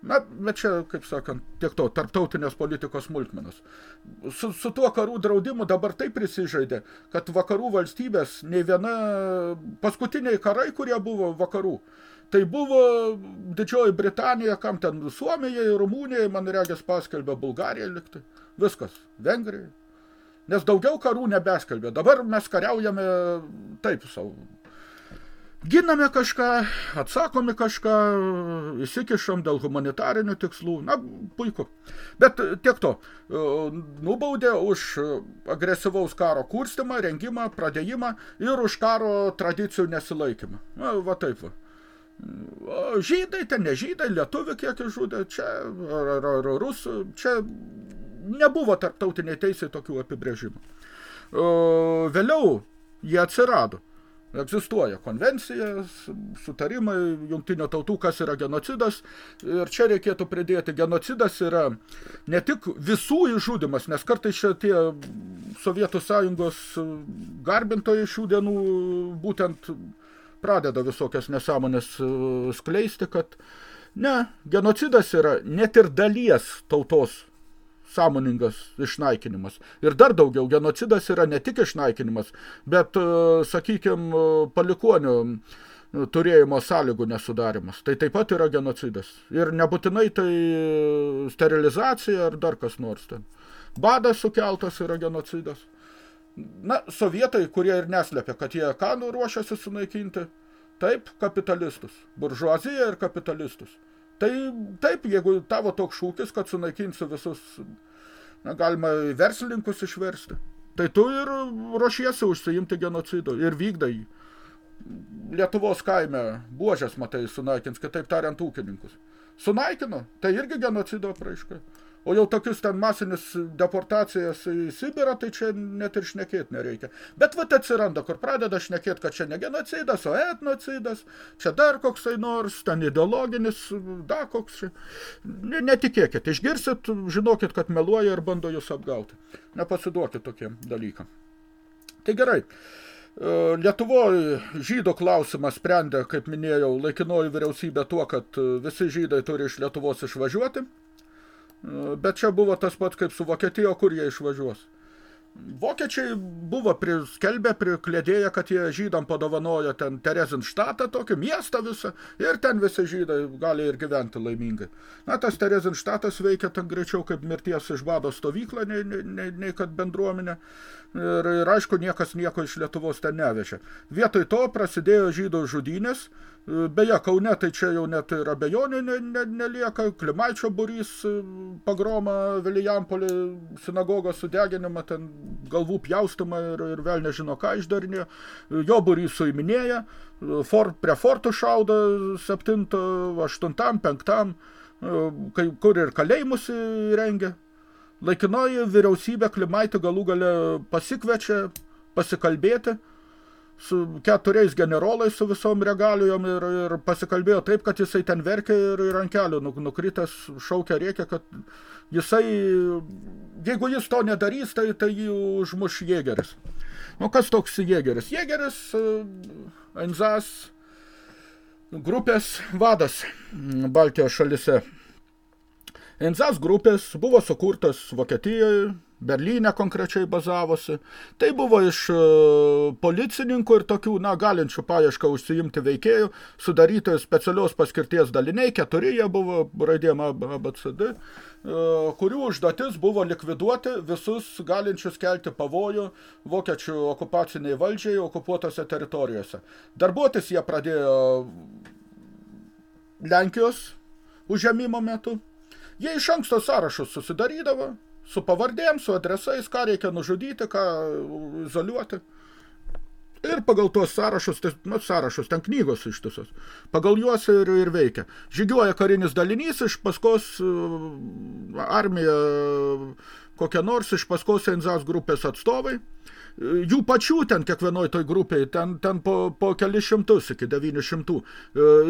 Speaker 1: Na, bet čia, kaip sakant, tiek to, tarptautinės politikos smulkmenos. Su, su tuo karų draudimu dabar taip prisižaidė, kad vakarų valstybės, nei viena paskutiniai karai, kurie buvo vakarų, tai buvo Didžioji Britanija, kam ten Suomijai, Rumunijai, man regės paskelbė Bulgarijai liktai. Viskas, Vengrijai. Nes daugiau karų nebeskelbė. Dabar mes kariaujame taip savo giname kažką, atsakomi kažką, įsikišam dėl humanitarinių tikslų, na, puiku. Bet tiek to, nubaudė už agresyvaus karo kurstimą, rengimą, pradėjimą ir už karo tradicijų nesilaikymą. Na, va taip va. O žydai, ten ne žydai, lietuvi kiek žudė, čia, ar, ar, ar rusų, čia nebuvo tarptautiniai teisai tokių apibrėžimų. Vėliau jie atsirado. Egzistuoja konvencija, sutarimai jungtinio tautų, kas yra genocidas. Ir čia reikėtų pridėti, genocidas yra ne tik visų išžudimas, nes kartais čia tie Sovietų sąjungos garbintojai šių dienų būtent pradeda visokias nesąmonės e, skleisti, kad ne, genocidas yra net ir dalies tautos sąmoningas išnaikinimas. Ir dar daugiau, genocidas yra ne tik išnaikinimas, bet, e, sakykime, palikuonių turėjimo sąlygų nesudarimas. Tai taip pat yra genocidas. Ir nebūtinai tai sterilizacija ar dar kas nors ten. Badas sukeltas yra genocidas. Na, sovietai, kurie ir neslėpia, kad jie ką nu ruošiasi sunaikinti, taip, kapitalistus. Buržuaziją ir kapitalistus. Tai taip, jeigu tavo toks šūkis, kad sunaikinsiu visus, na, galima verslininkus išversti, tai tu ir ruošiesi užsiimti genocido ir vykdai Lietuvos kaime buožės, matai, sunaikins, kitaip tariant, ūkininkus. Sunaikino, tai irgi genocido apraiška. O jau tokius ten masinis deportacijas į Sibirą, tai čia net ir šnekėti nereikia. Bet vat atsiranda, kur pradeda šnekėti, kad čia ne genocidas, o etnocidas, čia dar koksai nors, ten ideologinis, da koks. Netikėkit, išgirsit, žinokit, kad meluoja ir bando jūs apgauti. Nepasiduokit tokiem dalykam. Tai gerai. E, Lietuvoje žydų klausimą sprendė, kaip minėjau, laikinoji vyriausybė tuo, kad visi žydai turi iš Lietuvos išvažiuoti. Bet čia buvo tas pats kaip su Vokietija, kur jie išvažiuos. Vokiečiai buvo priskelbę, priklėdėję, kad jie žydam padovanojo ten Terezinštatą, tokį miestą visą, ir ten visi žydai gali ir gyventi laimingai. Na, tas Terezinštatas veikia ten greičiau kaip mirties iš bado stovykla, nei, nei, nei, nei kad bendruomenė. Ir, ir aišku, niekas nieko iš Lietuvos ten nevežė. Vietoj to prasidėjo žydų žudynės, Beje, Kaune tai čia jau net ir abejonių ne, ne, nelieka. Klimaičio burys e, pagroma Vilijampolį sinagogą sudeginimą, ten galvų pjaustumą ir, ir vėl nežino ką išdarinė. Jo burys suiminėja, fort, prie fortų šaudo 7, 8, 5, kur ir kalėjimus rengia. Laikinoji vyriausybė Klimaitį galų gale pasikvečia pasikalbėti su keturiais generolais su visom regalijom ir, ir pasikalbėjo taip, kad jisai ten verkė ir, ir ant kelių nukritęs šaukia rėkia, kad jisai, jeigu jis to nedarys, tai, tai jį užmuš jėgeris. Nu, kas toks jėgeris? Jėgeris, Ainzas, grupės vadas Baltijos šalise. Einzas grupės buvo sukurtas Vokietijoje, Berlyne konkrečiai bazavosi. Tai buvo iš e, policininkų ir tokių, na, galinčių paiešką užsiimti veikėjų, sudaryti specialios paskirties daliniai, keturi jie buvo, raidėm ABCD, e, kurių užduotis buvo likviduoti visus galinčius kelti pavojų vokiečių okupaciniai valdžiai okupuotose teritorijose. Darbuotis jie pradėjo Lenkijos užėmimo metu. Jie iš anksto sąrašus susidarydavo, su pavardėm, su adresais, ką reikia nužudyti, ką izoliuoti. Ir pagal tuos sąrašus, tai, nu, sąrašus, ten knygos ištisos, pagal juos ir, ir veikia. Žygiuoja karinis dalinys, iš paskos uh, armija kokia nors, iš paskos Enzas grupės atstovai, jų pačių ten kiekvienoj toj grupiai, ten, ten po, po kelis šimtus iki 900.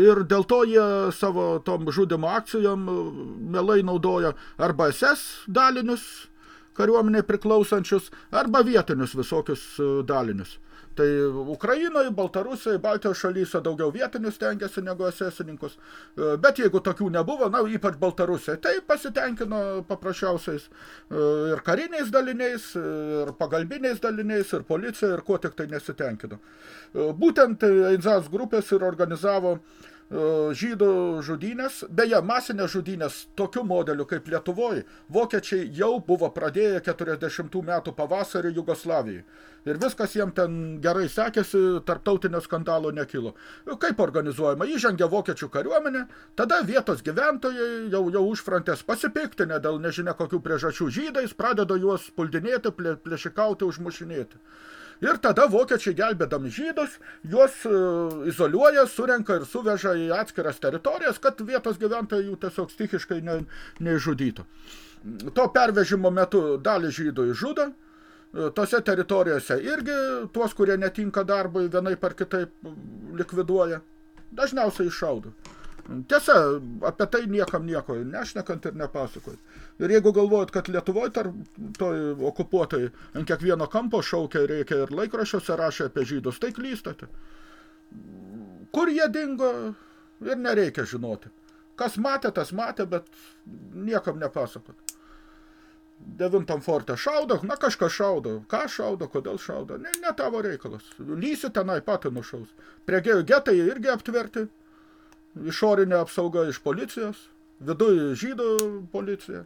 Speaker 1: Ir dėl to jie savo tom žudimo akcijom mielai naudoja arba SS dalinius, kariuomeniai priklausančius, arba vietinius visokius dalinius. Tai Ukrainoje, Baltarusijoje, Baltijos šalyse daugiau vietinių stengiasi negu esesininkus. E, bet jeigu tokių nebuvo, na, ypač Baltarusijoje, tai pasitenkino paprasčiausiais e, ir kariniais daliniais, ir pagalbiniais daliniais, ir policija, ir kuo tik tai nesitenkino. E, būtent Einzas grupės ir organizavo uh, žydų žudynės, beje, masinės žudynės tokiu modeliu kaip Lietuvoje, vokiečiai jau buvo pradėję 40 metų pavasarį Jugoslavijai. Ir viskas jiem ten gerai sekėsi, tarptautinio skandalo nekilo. Kaip organizuojama? Įžengia vokiečių kariuomenė, tada vietos gyventojai jau, jau užfrontės pasipiktinę dėl nežinia kokių priežasčių žydais, pradeda juos puldinėti, plėšikauti, užmušinėti. Ir tada vokiečiai gelbėdami žydus, juos e, izoliuoja, surenka ir suveža į atskiras teritorijas, kad vietos gyventojai jų tiesiog stichiškai ne, neižudytų. To pervežimo metu dalį žydų išžudo, e, tose teritorijose irgi tuos, kurie netinka darbui, vienai par kitaip likviduoja, dažniausiai iššaudo. Tiesa, apie tai niekam nieko nešnekant ir nepasakojant. Ir jeigu galvojat, kad Lietuvoje tarp toj okupuotai ant kiekvieno kampo šaukia reikia ir laikraščiuose rašė apie žydus, tai klystate. Kur jie dingo ir nereikia žinoti. Kas matė, tas matė, bet niekam nepasakot. Devintam forte šaudo, na kažkas šaudo. Ką šaudo, kodėl šaudo, ne, ne tavo reikalas. Lysi tenai patį nušaus. Prie getai irgi aptverti išorinė apsauga iš policijos, viduje žydų policija,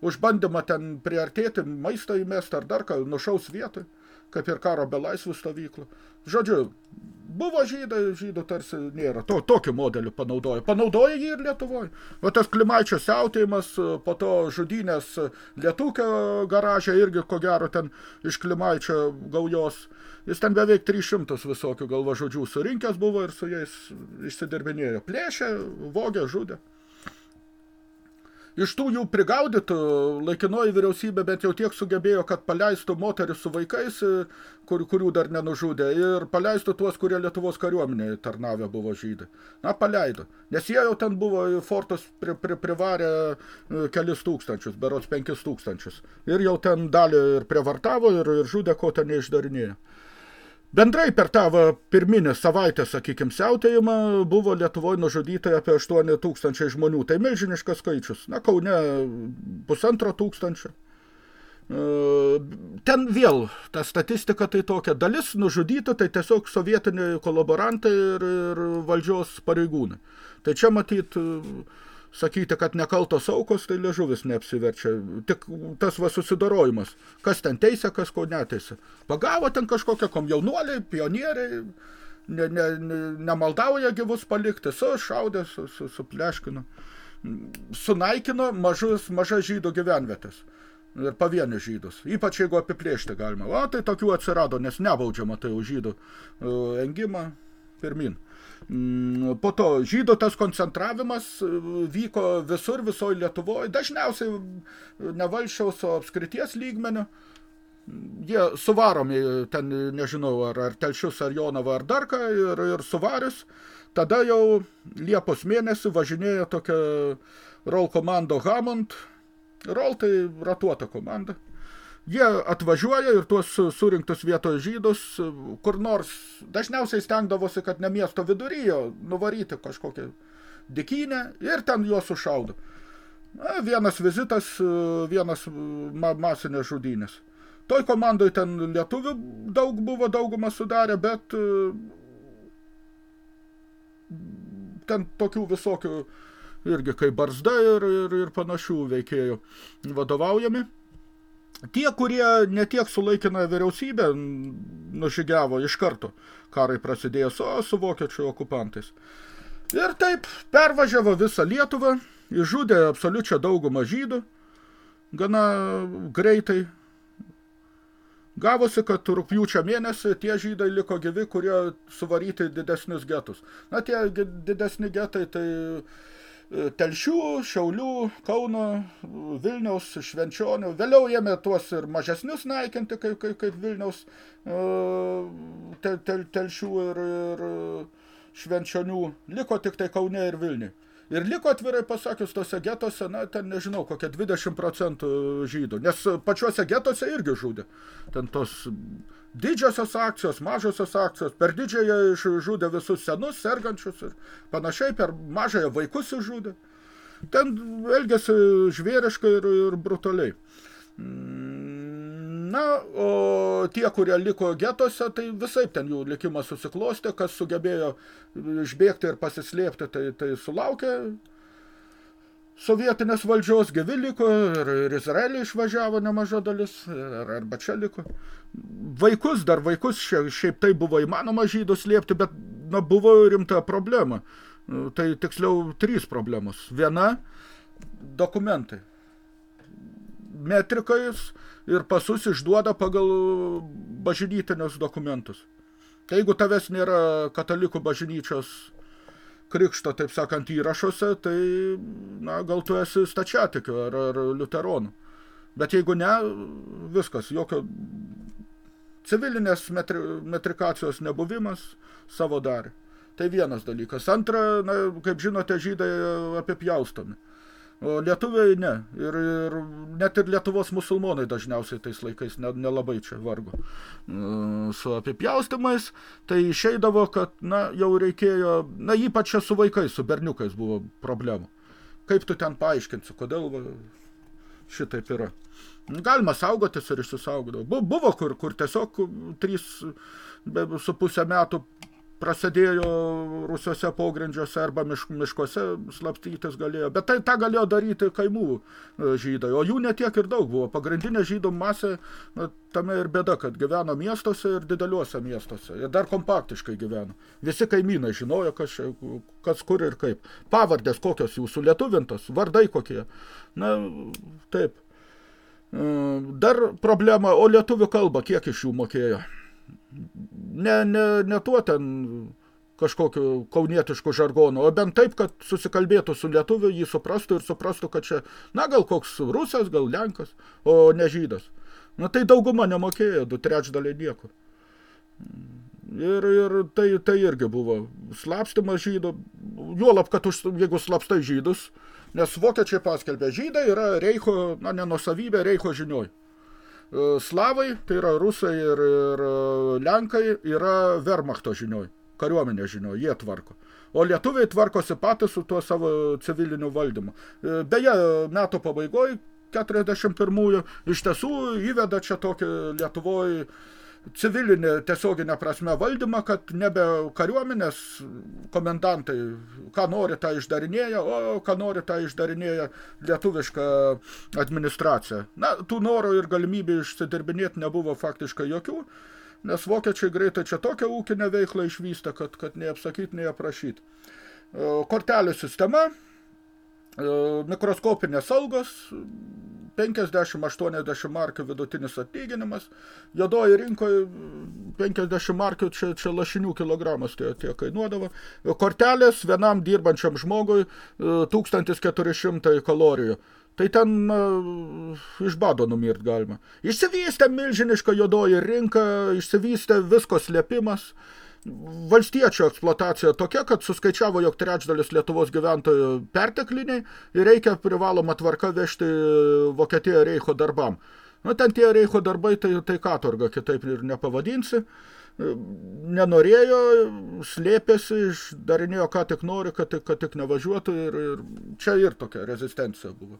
Speaker 1: už bandymą ten priartėti, maistą įmesti ar dar ką, nušaus vietoj, kaip ir karo belaisvių stovyklų. Žodžiu, buvo žydai, žydų tarsi nėra. To, tokį modelį panaudoja. Panaudoja jį ir Lietuvoje. O tas klimaičio siautėjimas, po to žudynės Lietūkio garažė irgi, ko gero, ten iš klimaičio gaujos. Jis ten beveik 300 visokių galvažodžių surinkęs buvo ir su jais išsidirbinėjo. Plėšė, vogė, žudė. Iš tų jų prigaudytų laikinoji vyriausybė bent jau tiek sugebėjo, kad paleistų moteris su vaikais, kur, kurių dar nenužudė, ir paleistų tuos, kurie Lietuvos kariuomenėje tarnavę buvo žydai. Na, paleido. Nes jie jau ten buvo fortus pri, pri, privarę e, kelis tūkstančius, berods penkis tūkstančius. Ir jau ten dalį ir prievartavo, ir, ir žudė, ko ten neišdarinėjo. Bendrai per tą va, pirminę savaitę, sakykime, siautėjimą buvo Lietuvoje nužudyta apie 8 tūkstančiai žmonių. Tai milžiniškas skaičius. Na, Kaune pusantro tūkstančio. E, ten vėl ta statistika tai tokia. Dalis nužudyta tai tiesiog sovietiniai kolaborantai ir, ir valdžios pareigūnai. Tai čia matyt sakyti, kad nekaltos aukos, tai liežuvis neapsiverčia. Tik tas va susidarojimas. Kas ten teisė, kas ko neteisė. Pagavo ten kažkokią komjaunuoliai, pionieriai, ne, ne, ne, nemaldauja gyvus palikti, su šaudė, su, su, su pleškinu. Sunaikino mažus, mažas žydų gyvenvietės ir pavienius žydus. Ypač jeigu apiplėšti galima. O tai tokių atsirado, nes nebaudžiama tai už žydų uh, engimą pirmin. Mm, po to žydų tas koncentravimas e, vyko visur, visoje Lietuvoje, dažniausiai nevalščiaus, o apskrities lygmeniu. Jie suvaromi ten, nežinau, ar, ar telšius, ar Jonava, ar dar ką, ir, ir suvarius. Tada jau Liepos mėnesį važinėjo tokia Roll komando Hammond. Roll tai ratuota komanda. Jie atvažiuoja ir tuos surinktus vietoj žydus, kur nors dažniausiai stengdavosi, kad ne miesto viduryje nuvaryti kažkokią dikynę ir ten juos sušaudo. Na, vienas vizitas, vienas ma masinės žudynės. Toj komandoj ten lietuvių daug buvo, daugumą sudarė, bet ten tokių visokių irgi kaip barzda ir, ir, ir panašių veikėjų vadovaujami. Tie, kurie netiek su laikina vyriausybė nužygiavo iš karto karai prasidėjęs, o su vokiečių okupantais. Ir taip pervažiavo visą Lietuvą, išžudė absoliučią daugumą žydų, gana greitai. Gavosi, kad rūpjūčio mėnesį tie žydai liko gyvi, kurie suvaryti didesnius getus. Na, tie didesni getai tai Telšių, Šiaulių, Kauno, Vilniaus, Švenčionių. Vėliau jėmė tuos ir mažesnius naikinti, kaip, kaip, kaip Vilniaus tel, tel, Telšių ir, ir Švenčionių. Liko tik tai Kaune ir Vilniui. Ir liko atvirai pasakius tose getose, na, ten nežinau, kokie 20 procentų žydų. Nes pačiuose getose irgi žudė. Ten tos didžiosios akcijos, mažosios akcijos, per didžiąją žudė visus senus, sergančius ir panašiai, per mažąją vaikus žudė. Ten elgėsi žvėriškai ir, ir brutaliai. Na, o tie, kurie liko getose, tai visai ten jų likimas susiklostė, kas sugebėjo išbėgti ir pasislėpti, tai, tai sulaukė sovietinės valdžios gyvi liko ir, ir Izraelį išvažiavo nemaža dalis, ir, arba čia liko. Vaikus, dar vaikus, šiaip tai buvo įmanoma žydų slėpti, bet na, buvo rimta problema. Tai tiksliau trys problemos. Viena – dokumentai. Metrikais ir pasus išduoda pagal bažnytinius dokumentus. Tai jeigu tavęs nėra katalikų bažnyčios krikšto, taip sakant, įrašuose, tai na, gal tu esi stačiatikiu ar, ar liuteronų. Bet jeigu ne, viskas, jokio civilinės metri, metrikacijos nebuvimas savo darė. Tai vienas dalykas. Antra, na, kaip žinote, žydai apipjaustomi. O lietuviai ne. Ir, ir net ir Lietuvos musulmonai dažniausiai tais laikais nelabai ne čia vargo e, su apipjaustimais. Tai išeidavo, kad na, jau reikėjo, na ypač čia su vaikais, su berniukais buvo problemų. Kaip tu ten paaiškinsi, kodėl va, šitaip yra. Galima saugotis ir išsisaugodavo. Buvo kur, kur tiesiog trys su pusę metų prasidėjo rusiuose pogrindžiuose arba miš, miškuose slapstytis galėjo. Bet tai tą galėjo daryti kaimų e, žydai, o jų netiek ir daug buvo. Pagrindinė žydų masė, na, tame ir bėda, kad gyveno miestuose ir dideliuose miestuose. Ir dar kompaktiškai gyveno. Visi kaimynai žinojo, kas, kas kur ir kaip. Pavardės kokios jūsų lietuvintos, vardai kokie. Na, taip. E, dar problema, o lietuvių kalba, kiek iš jų mokėjo? Ne, ne, ne tuo ten kažkokiu kaunietišku žargonu, o bent taip, kad susikalbėtų su lietuviu, jį suprastų ir suprastų, kad čia, na, gal koks rusas, gal lenkas, o ne žydas. Na, tai dauguma nemokėjo, du trečdaliai nieko. Ir, ir tai, tai irgi buvo slapstymas žydų, juolab, kad už, jeigu slapstai žydus, nes vokiečiai paskelbė, žydai yra Reicho, na, nenusavybė Reicho žinioj. E, slavai, tai yra rusai ir, ir e, lenkai, yra Wehrmachto žinioj, kariuomenė žinioj, jie tvarko. O lietuviai tvarkosi patys su tuo savo civiliniu valdymu. E, beje, metų pabaigoj 41-ųjų iš tiesų įveda čia tokį Lietuvoje civilinį tiesioginę prasme valdymą, kad nebe kariuomenės komendantai, ką nori, tą išdarinėja, o ką nori, tą išdarinėja lietuviška administracija. Na, tų norų ir galimybių išsidirbinėti nebuvo faktiškai jokių, nes vokiečiai greitai čia tokią ūkinę veiklą išvystė, kad, kad nei apsakyti, nei aprašyti. Kortelių sistema, mikroskopinės algos, 50-80 markių vidutinis atlyginimas, jodoji rinkoje 50 markių čia, čia lašinių kilogramas tie, tie kainuodavo. Kortelės vienam dirbančiam žmogui 1400 e, kalorijų. Tai ten uh, iš bado numirt galima. Išsivystė milžiniška jodoji rinka, išsivystė visko slėpimas. Uh, valstiečio eksploatacija tokia, kad suskaičiavo, jog trečdalis Lietuvos gyventojų pertekliniai ir reikia privaloma tvarka vežti Vokietiją Reicho darbam. Nu, ten tie Reicho darbai, tai, tai katorga, kitaip ir nepavadinsi. Nenorėjo, slėpėsi, darinėjo ką tik nori, kad, kad tik nevažiuotų ir, ir čia ir tokia rezistencija buvo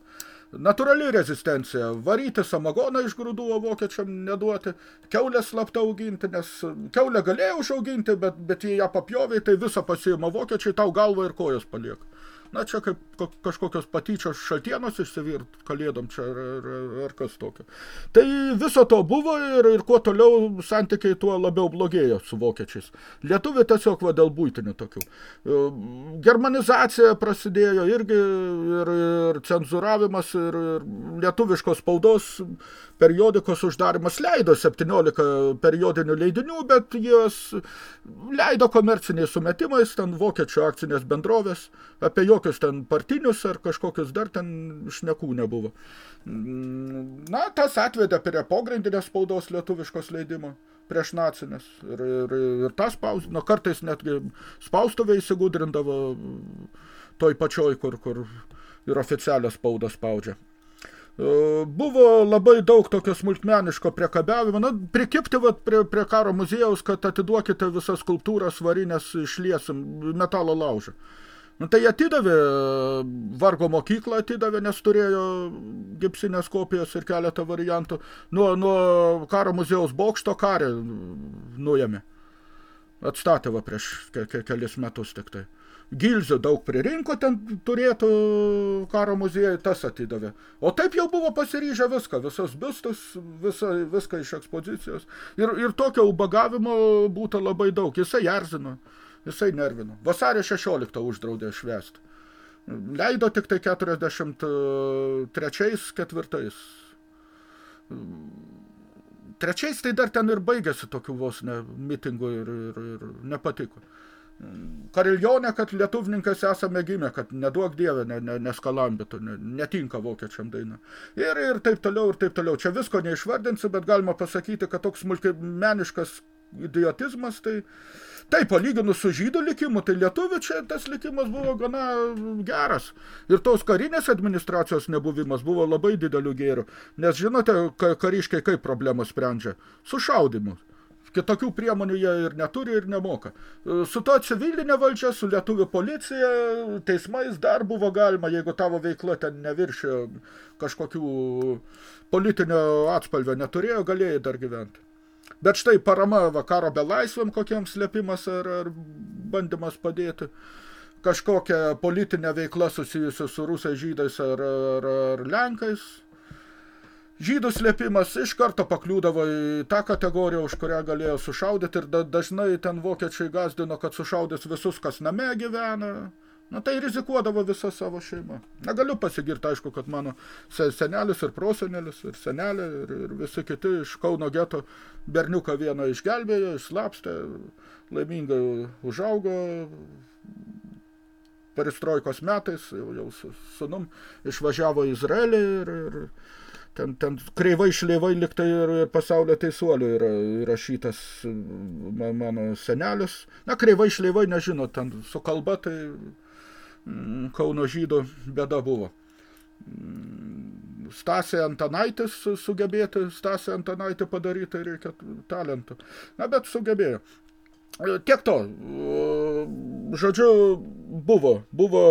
Speaker 1: natūrali rezistencija. Varyti samagoną iš grūdų, vokiečiam neduoti. Keulę slapta auginti, nes keulę galėjo užauginti, bet, bet jei ją papjovė, tai visą pasiima vokiečiai, tau galvą ir kojas palieka. Na, čia kaip kažkokios patyčios šaltienos išsivirt kalėdom čia ar, ar, ar kas tokio. Tai viso to buvo ir, ir kuo toliau santykiai tuo labiau blogėjo su vokiečiais. Lietuviai tiesiog va dėl būtinių tokių. Germanizacija prasidėjo irgi ir, ir cenzuravimas ir, ir lietuviškos spaudos periodikos uždarimas leido 17 periodinių leidinių, bet jos leido komerciniais sumetimais, ten vokiečių akcinės bendrovės, apie jokius ten partinius ar kažkokius dar ten šnekų nebuvo. Na, tas atvedė prie pogrindinės spaudos lietuviškos leidimo prieš nacinės. Ir, ir, ir tas spausdino, kartais netgi spaustuvė įsigudrindavo toj pačioj, kur, kur ir oficialią spaudą spaudžia. E, buvo labai daug tokio smulkmeniško priekabiavimo. Na, prikipti vat, prie, prie karo muziejaus, kad atiduokite visas skulptūras varinės išliesim metalo laužą. Nu, tai atidavė, vargo mokyklą atidavė, nes turėjo gipsinės kopijas ir keletą variantų. Nuo, nuo karo muziejaus bokšto karį nuėmė. Atstatė va prieš ke, ke, kelis metus tik tai gilzių daug pririnko, ten turėtų karo muziejai, tas atidavė. O taip jau buvo pasiryžę viską, visas biustus, visa, viską iš ekspozicijos. Ir, ir tokio ubagavimo būtų labai daug. Jisai erzino, jisai nervino. Vasario 16 uždraudė švęsti. Leido tik tai 43-4. Trečiais tai dar ten ir baigėsi tokių vos ne mitingų ir, ir, ir nepatiko. Kariljonė, kad lietuvininkas esame gimę, kad neduok dievę, ne, ne, neskalambitų, ne, netinka vokiečiam daina. Ir, ir taip toliau, ir taip toliau. Čia visko neišvardinsiu, bet galima pasakyti, kad toks smulkimeniškas idiotizmas, tai taip, palyginus su žydų likimu, tai lietuvių čia tas likimas buvo gana geras. Ir tos karinės administracijos nebuvimas buvo labai didelių gėrių. Nes žinote, kariškai kaip problemą sprendžia? Su šaudimu. Kitokių priemonių jie ir neturi ir nemoka. Su to civilinė valdžia, su lietuvių policija, teismais dar buvo galima, jeigu tavo veikla ten neviršė kažkokių politinio atspalvio neturėjo, galėjai dar gyventi. Bet štai parama vakaro belaisvėm kokiems slėpimas ar, ar bandymas padėti kažkokia politinė veikla susijusi su rusai žydais ar, ar, ar lenkais – Žydų slėpimas iš karto pakliūdavo į tą kategoriją, už kurią galėjo sušaudyti ir da, dažnai ten vokiečiai gazdino, kad sušaudys visus, kas name gyvena. Na tai rizikuodavo visą savo šeimą. Negaliu pasigirti, aišku, kad mano senelis ir prosenelis ir senelė ir, ir visi kiti iš Kauno geto berniuką vieną išgelbėjo, išslapstė, laimingai užaugo peristroikos metais, jau, jau su sunum išvažiavo į Izraelį ir, ir ten, ten kreivai šleivai liktai ir, ir pasaulio teisuolių yra įrašytas mano senelis. Na, kreivai šleivai, nežino, ten su kalba tai Kauno žydų bėda buvo. Mm, Stasė Antanaitis sugebėti, Stasė Antanaitį padaryti tai reikia talentų. Na, bet sugebėjo. Tiek to. Žodžiu, buvo, buvo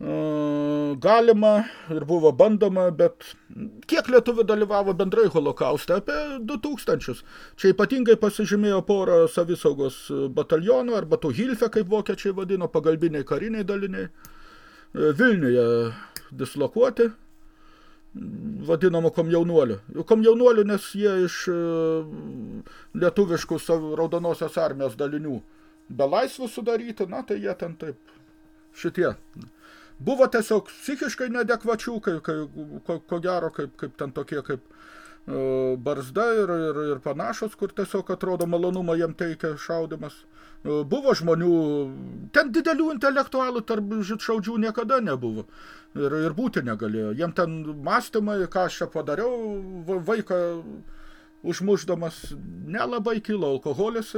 Speaker 1: galima ir buvo bandoma, bet kiek lietuvių dalyvavo bendrai holokauste? Apie 2000. Čia ypatingai pasižymėjo porą savisaugos batalionų, arba tų Hilfe, kaip vokiečiai vadino, pagalbiniai kariniai daliniai. Vilniuje dislokuoti, vadinamų komjaunuolių. Komjaunuolių, nes jie iš lietuviškų raudonosios armijos dalinių be laisvų sudaryti, na tai jie ten taip šitie Buvo tiesiog psichiškai nedekvačių, kai, kai, ko, ko gero, kaip, kaip ten tokie kaip uh, barzda ir, ir, ir panašus, kur tiesiog atrodo malonumą jam teikia šaudimas. Uh, buvo žmonių, ten didelių intelektualų tarp žitšaudžių niekada nebuvo. Ir, ir būti negalėjo. Jiem ten mąstymai, ką aš čia padariau, vaiką užmušdamas nelabai kilo alkoholis,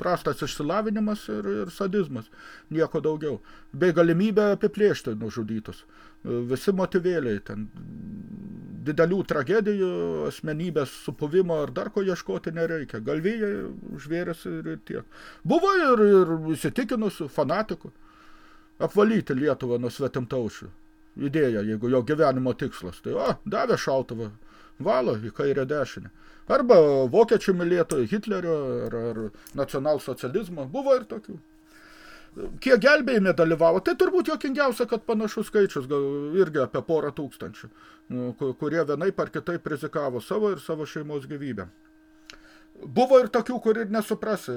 Speaker 1: prastas išsilavinimas ir, ir sadizmas, nieko daugiau. Bei galimybė apiplėšti nužudytus. Visi motyvėliai, ten didelių tragedijų, asmenybės supuvimo ar dar ko ieškoti nereikia. Galvijai žvėrės ir tiek. Buvo ir, ir įsitikinusių fanatikų apvalyti Lietuvą nuo svetimtaučių. Idėja, jeigu jo gyvenimo tikslas. Tai, o, davė šautuvą valo į kairę dešinę. Arba vokiečių mylėtojų Hitlerio ar, ar nacionalsocializmo. Buvo ir tokių. kiek gelbėjime dalyvavo, tai turbūt jokingiausia, kad panašus skaičius, gal irgi apie porą tūkstančių, nu, kurie vienaip ar kitaip rizikavo savo ir savo šeimos gyvybę. Buvo ir tokių, kur ir nesuprasi,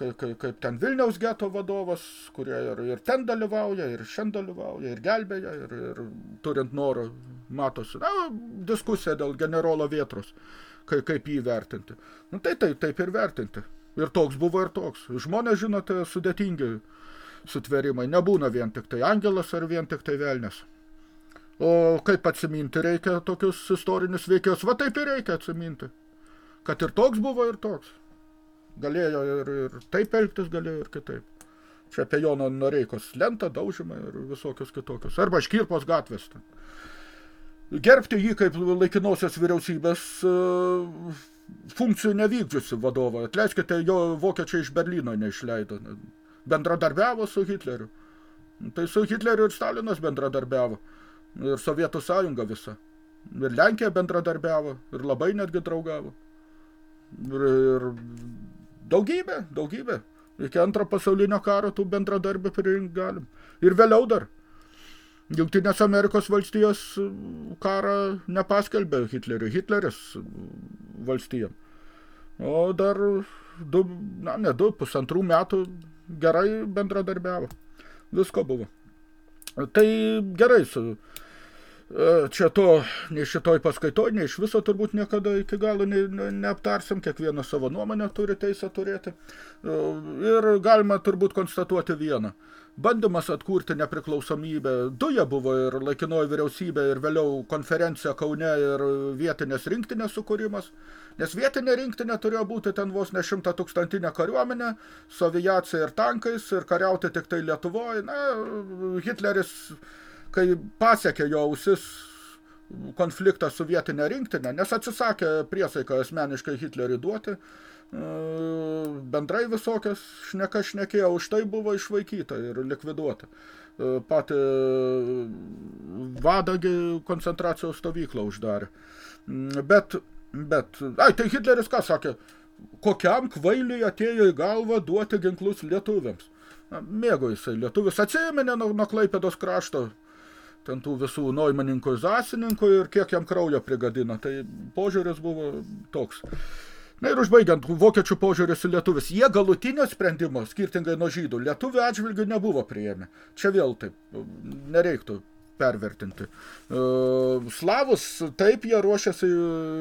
Speaker 1: kaip, kaip, kaip ten Vilniaus geto vadovas, kurie ir, ir ten dalyvauja, ir šiandien dalyvauja, ir gelbėja, ir, ir turint norą matosi. Na, diskusija dėl generolo vietrus, kaip, kaip jį vertinti. Nu, tai taip, taip ir vertinti. Ir toks buvo ir toks. Žmonės, žinote, sudėtingi sutverimai. Nebūna vien tik tai angelas ar vien tik tai velnės. O kaip atsiminti reikia tokius istorinius veikėjus? Va taip ir reikia atsiminti. Kad ir toks buvo ir toks. Galėjo ir, ir taip elgtis, galėjo ir kitaip. Čia apie Jono Noreikos lentą, daužymą ir visokius kitokius. Arba Škirpos gatvės. Gerbti jį kaip laikinosios vyriausybės uh, funkcijų nevykdžiusi vadovą. Atleiskite, jo vokiečiai iš Berlyno neišleido. Bendradarbiavo su Hitleriu. Tai su Hitleriu ir Stalinas bendradarbiavo. Ir Sovietų sąjunga visa. Ir Lenkija bendradarbiavo. Ir labai netgi draugavo. Ir, ir daugybė, daugybė. Iki antro pasaulinio karo tų bendradarbių pririnkt galim. Ir vėliau dar. Jungtinės Amerikos valstijos karą nepaskelbė Hitleriui. Hitleris valstijom. O dar du, na, ne du, pusantrų metų gerai bendradarbiavo. Visko buvo. Tai gerai su e, čia to, nei šitoj paskaitoj, nei iš viso turbūt niekada iki galo ne, ne, neaptarsim, kiekvieną savo nuomonę turi teisę turėti. E, ir galima turbūt konstatuoti vieną – bandymas atkurti nepriklausomybę. Duja buvo ir laikinoji vyriausybė, ir vėliau konferencija Kaune ir vietinės rinktinės sukūrimas. Nes vietinė rinktinė turėjo būti ten vos ne šimta tūkstantinė kariuomenė, su aviacija ir tankais, ir kariauti tik tai Lietuvoje. Na, Hitleris, kai pasiekė jo ausis konfliktą su vietinė rinktinė, nes atsisakė priesaiką asmeniškai Hitleriui duoti, bendrai visokias šneka šnekėjo, už tai buvo išvaikyta ir likviduota. Patį vadagi koncentracijos stovyklą uždarė. Bet, bet, ai, tai Hitleris ką sakė, kokiam kvailiui atėjo į galvą duoti ginklus lietuviams. Mėgo jisai lietuvis, atsėminė nuo, nuo Klaipėdos krašto, ten tų visų noimaninkų zasininkų ir kiek jam kraujo prigadino. Tai požiūris buvo toks. Na ir užbaigiant, vokiečių požiūris į lietuvis. Jie galutinio sprendimo, skirtingai nuo žydų, lietuvių atžvilgių nebuvo priėmę. Čia vėl taip, nereiktų pervertinti. E, slavus, taip, jie ruošiasi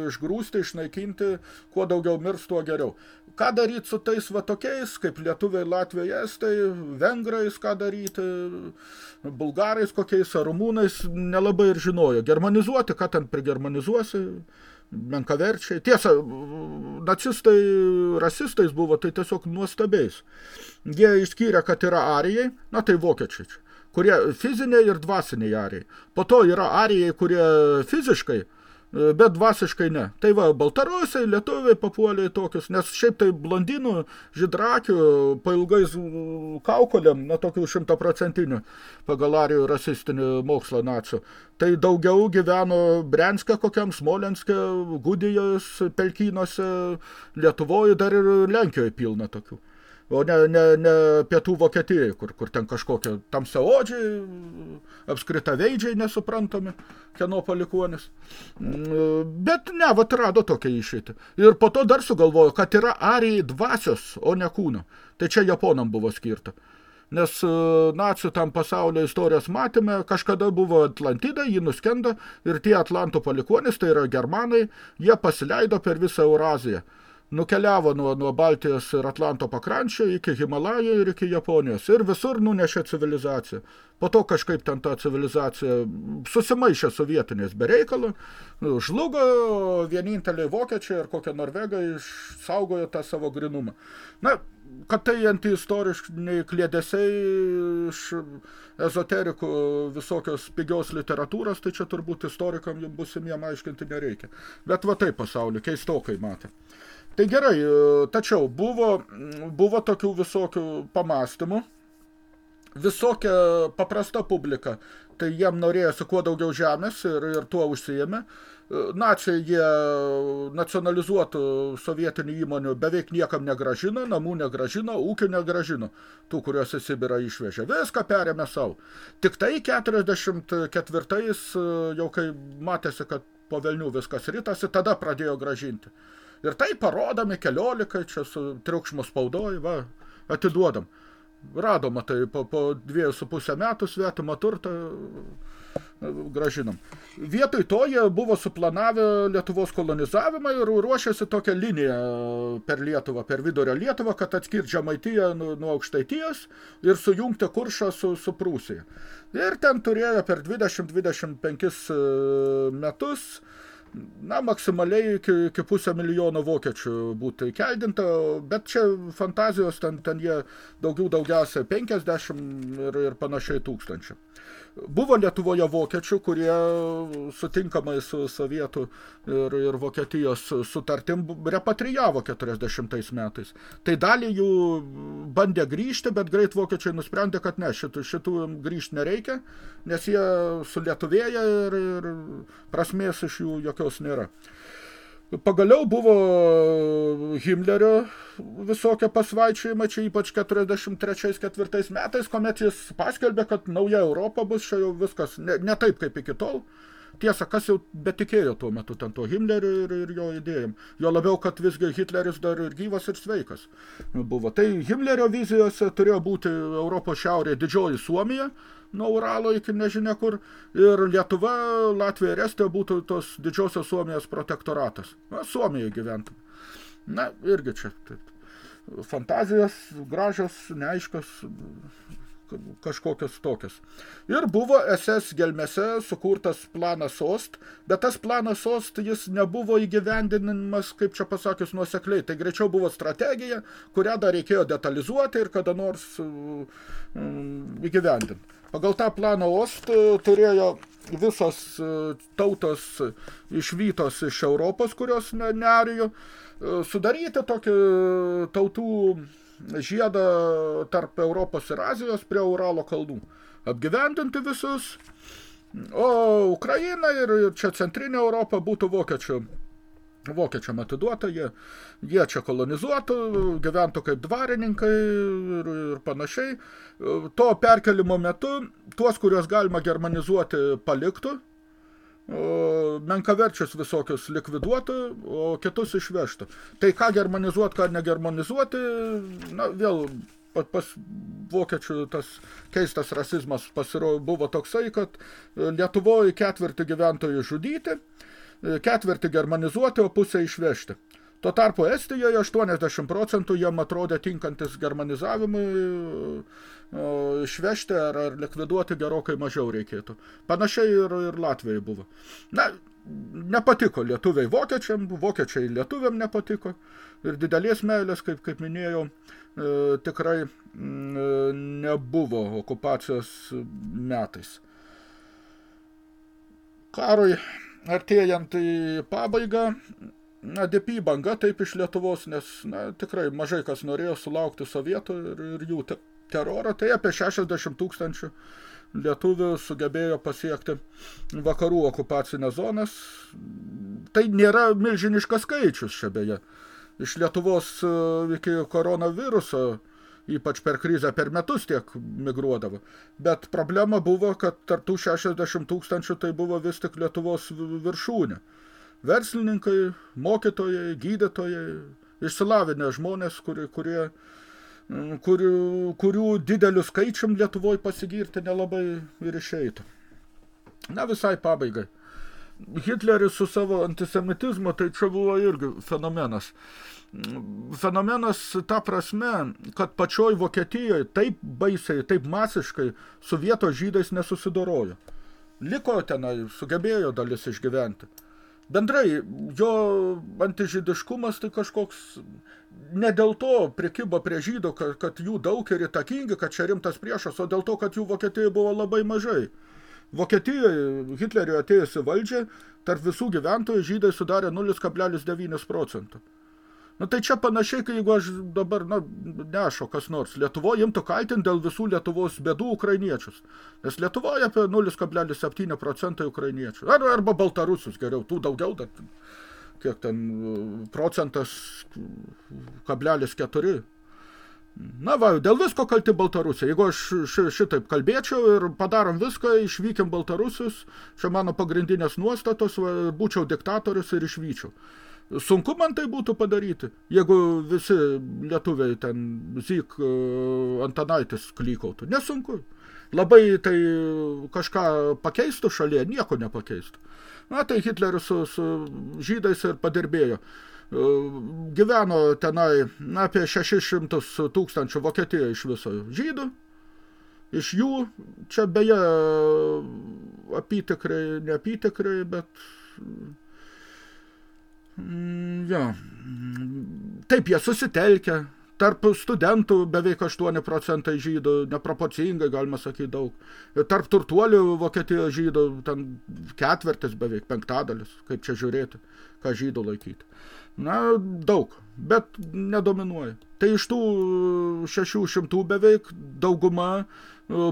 Speaker 1: išgrūsti, išnaikinti, kuo daugiau mirs, tuo geriau. Ką daryti su tais va tokiais, kaip lietuviai, latviai, estai, vengrais, ką daryti, bulgarais kokiais, ar rumūnais, nelabai ir žinojo. Germanizuoti, ką ten prigermanizuosi, menkaverčiai. Tiesa, nacistai rasistais buvo tai tiesiog nuostabiais. Jie išskyrė, kad yra arijai, na tai vokiečiai, kurie fiziniai ir dvasiniai arijai. Po to yra arijai, kurie fiziškai bet dvasiškai ne. Tai va, baltarusiai, lietuviai papuolė į tokius, nes šiaip tai blondinų, židrakių, pailgais kaukolėm, na tokių šimtaprocentinių pagal arijų rasistinį mokslą nacių. Tai daugiau gyveno Brenske kokiam, Smolenske, Gudijos, Pelkynuose, Lietuvoje dar ir Lenkijoje pilna tokių o ne, ne, ne pietų Vokietijai, kur, kur ten kažkokie tamsiaodžiai, apskrita veidžiai nesuprantami, kieno palikuonis. Mm, bet ne, vat rado tokią išeitį. Ir po to dar sugalvojo, kad yra arijai dvasios, o ne kūno. Tai čia japonam buvo skirta. Nes e, nacių tam pasaulio istorijos matėme, kažkada buvo Atlantida, jį nuskendo ir tie Atlanto palikuonis, tai yra germanai, jie pasileido per visą Euraziją nukeliavo nuo, nuo Baltijos ir Atlanto pakrančio iki Himalajų ir iki Japonijos ir visur nunešė civilizaciją. Po to kažkaip ten ta civilizacija susimaišė su vietiniais be reikalo, žlugo vieninteliai vokiečiai ir kokie norvegai išsaugojo tą savo grinumą. Na, kad tai antiistoriškai klėdesiai iš ezoterikų visokios pigios literatūros, tai čia turbūt istorikam busimiem aiškinti nereikia. Bet va taip pasaulį, keistokai matė. Tai gerai, tačiau buvo, buvo tokių visokių pamastymų visokia paprasta publika, tai jiem norėjosi kuo daugiau žemės ir, ir tuo užsijėmė. Naciai jie nacionalizuotų sovietinių įmonių beveik niekam negražino, namų negražino, ūkių negražino, tų, kuriuos į Sibirą išvežė. Viską perėmė savo. Tik tai 44-ais, jau kai matėsi, kad po velnių viskas rytasi, tada pradėjo gražinti. Ir tai parodomi keliolikai, čia su triukšmu spaudoj, va, atiduodam. Radoma tai po, po dviejų su pusę metų svetimą turtą gražinam. Vietoj to jie buvo suplanavę Lietuvos kolonizavimą ir ruošėsi tokią liniją per Lietuvą, per vidurio Lietuvą, kad atskirti Žemaitiją nuo, nuo Aukštaitijos ir sujungti Kuršą su, su Prūsija. Ir ten turėjo per 20-25 e, metus na, maksimaliai iki, iki pusę milijono vokiečių būtų įkeldinta, bet čia fantazijos, ten, ten jie daugiau daugiausia 50 ir, ir panašiai tūkstančių. Buvo Lietuvoje vokiečių, kurie sutinkamai su sovietų ir, ir Vokietijos sutartim repatrijavo 40 metais. Tai dalį jų bandė grįžti, bet greit vokiečiai nusprendė, kad ne, šitų, šitų grįžti nereikia, nes jie sulietuvėja ir, ir prasmės iš jų jokios nėra. Pagaliau buvo Himlerio visokie pasvaičiojimai, čia ypač 43-4 metais, kuomet jis paskelbė, kad nauja Europa bus, čia jau viskas ne, ne taip kaip iki tol. Tiesa, kas jau betikėjo tuo metu ten to Himleriu ir, ir jo idėjom. Jo labiau, kad visgi Hitleris dar ir gyvas ir sveikas buvo. Tai Himlerio vizijose turėjo būti Europos šiaurė didžioji Suomija, nuo Uralo iki nežinia kur, ir Lietuva, Latvija ir Estija būtų tos didžiosios Suomijos protektoratas. Na, Suomijoje gyventų. Na, irgi čia taip. Fantazijos gražios, neaiškios, kažkokios tokios. Ir buvo SS gelmėse sukurtas planas SOST, bet tas planas SOST jis nebuvo įgyvendinimas, kaip čia pasakius, nuosekliai. Tai greičiau buvo strategija, kurią dar reikėjo detalizuoti ir kada nors um, įgyvendinti. Pagal tą planą OST e, turėjo visos e, tautos išvytos iš Europos, kurios nerijo, sudaryti tokį tautų žiedą tarp Europos ir Azijos prie Uralo kalnų. Apgyvendinti visus, o Ukraina ir čia centrinė Europa būtų vokiečių vokiečiam atiduota, jie, jie čia kolonizuotų, gyventų kaip dvarininkai ir, ir panašiai. To perkelimo metu tuos, kuriuos galima germanizuoti, paliktų, menkaverčius visokius likviduotų, o kitus išvežtų. Tai ką germanizuoti, ką negermanizuoti, na, vėl pas vokiečių tas keistas rasizmas pasiro, buvo toksai, kad Lietuvoje ketvirtį gyventojų žudyti, ketvirtį germanizuoti, o pusę išvežti. Tuo tarpu Estijoje 80 procentų jam atrodė tinkantis germanizavimui, išvežti ar, ar likviduoti gerokai mažiau reikėtų. Panašiai ir, ir Latvijai buvo. Na, nepatiko lietuviai vokiečiam, vokiečiai lietuviam nepatiko. Ir didelės meilės, kaip, kaip minėjau, e, tikrai mm, nebuvo okupacijos metais. Karui artėjant į pabaigą, na, DP banga taip iš Lietuvos, nes na, tikrai mažai kas norėjo sulaukti sovietų ir, ir jų te terorą, tai apie 60 tūkstančių lietuvių sugebėjo pasiekti vakarų okupacinės zonas. Tai nėra milžiniškas skaičius čia beje. Iš Lietuvos e, iki koronaviruso ypač per krizę per metus tiek migruodavo. Bet problema buvo, kad tarp tų 60 tūkstančių tai buvo vis tik Lietuvos viršūnė. Verslininkai, mokytojai, gydytojai, išsilavinę žmonės, kurie, kurie kurių, kurių dideliu skaičium Lietuvoje pasigirti nelabai ir išeitų. Na, visai pabaigai. Hitleris su savo antisemitizmu, tai čia buvo irgi fenomenas fenomenas ta prasme, kad pačioj Vokietijoje taip baisiai, taip masiškai su vietos žydais nesusidorojo. Liko tenai, sugebėjo dalis išgyventi. Bendrai, jo antižydiškumas tai kažkoks, ne dėl to prikibo prie žydų, kad, kad jų daug ir įtakingi, kad čia rimtas priešas, o dėl to, kad jų Vokietijoje buvo labai mažai. Vokietijoje Hitlerio atėjusi valdžia, tarp visų gyventojų žydai sudarė 0,9 procentų. Nu, tai čia panašiai, kai jeigu aš dabar, na, nešo kas nors, Lietuvoje imtų kaltinti dėl visų Lietuvos bėdų ukrainiečius. Nes Lietuvoje apie 0,7 procentai ukrainiečių. Ar, arba baltarusius geriau, tų daugiau, bet kiek ten procentas, kablelis keturi. Na va, dėl visko kalti Baltarusija. Jeigu aš šitaip kalbėčiau ir padarom viską, išvykim Baltarusius, čia mano pagrindinės nuostatos, va, būčiau diktatorius ir išvyčiau. Sunku man tai būtų padaryti, jeigu visi lietuviai ten Zyk e, Antanaitis klykautų. Nesunku. Labai tai kažką pakeistų šalyje, nieko nepakeistų. Na, tai Hitleris su, su žydais ir padirbėjo. E, gyveno tenai na, apie 600 tūkstančių Vokietijoje iš viso žydų. Iš jų, čia beje apytikrai, neapytikrai, bet jo. Taip, jie susitelkia. Tarp studentų beveik 8 procentai žydų, neproporcingai, galima sakyti, daug. Tarp turtuolių Vokietijos žydų, ten ketvertis beveik, penktadalis, kaip čia žiūrėti, ką žydų laikyti. Na, daug, bet nedominuoja. Tai iš tų 600 beveik dauguma e,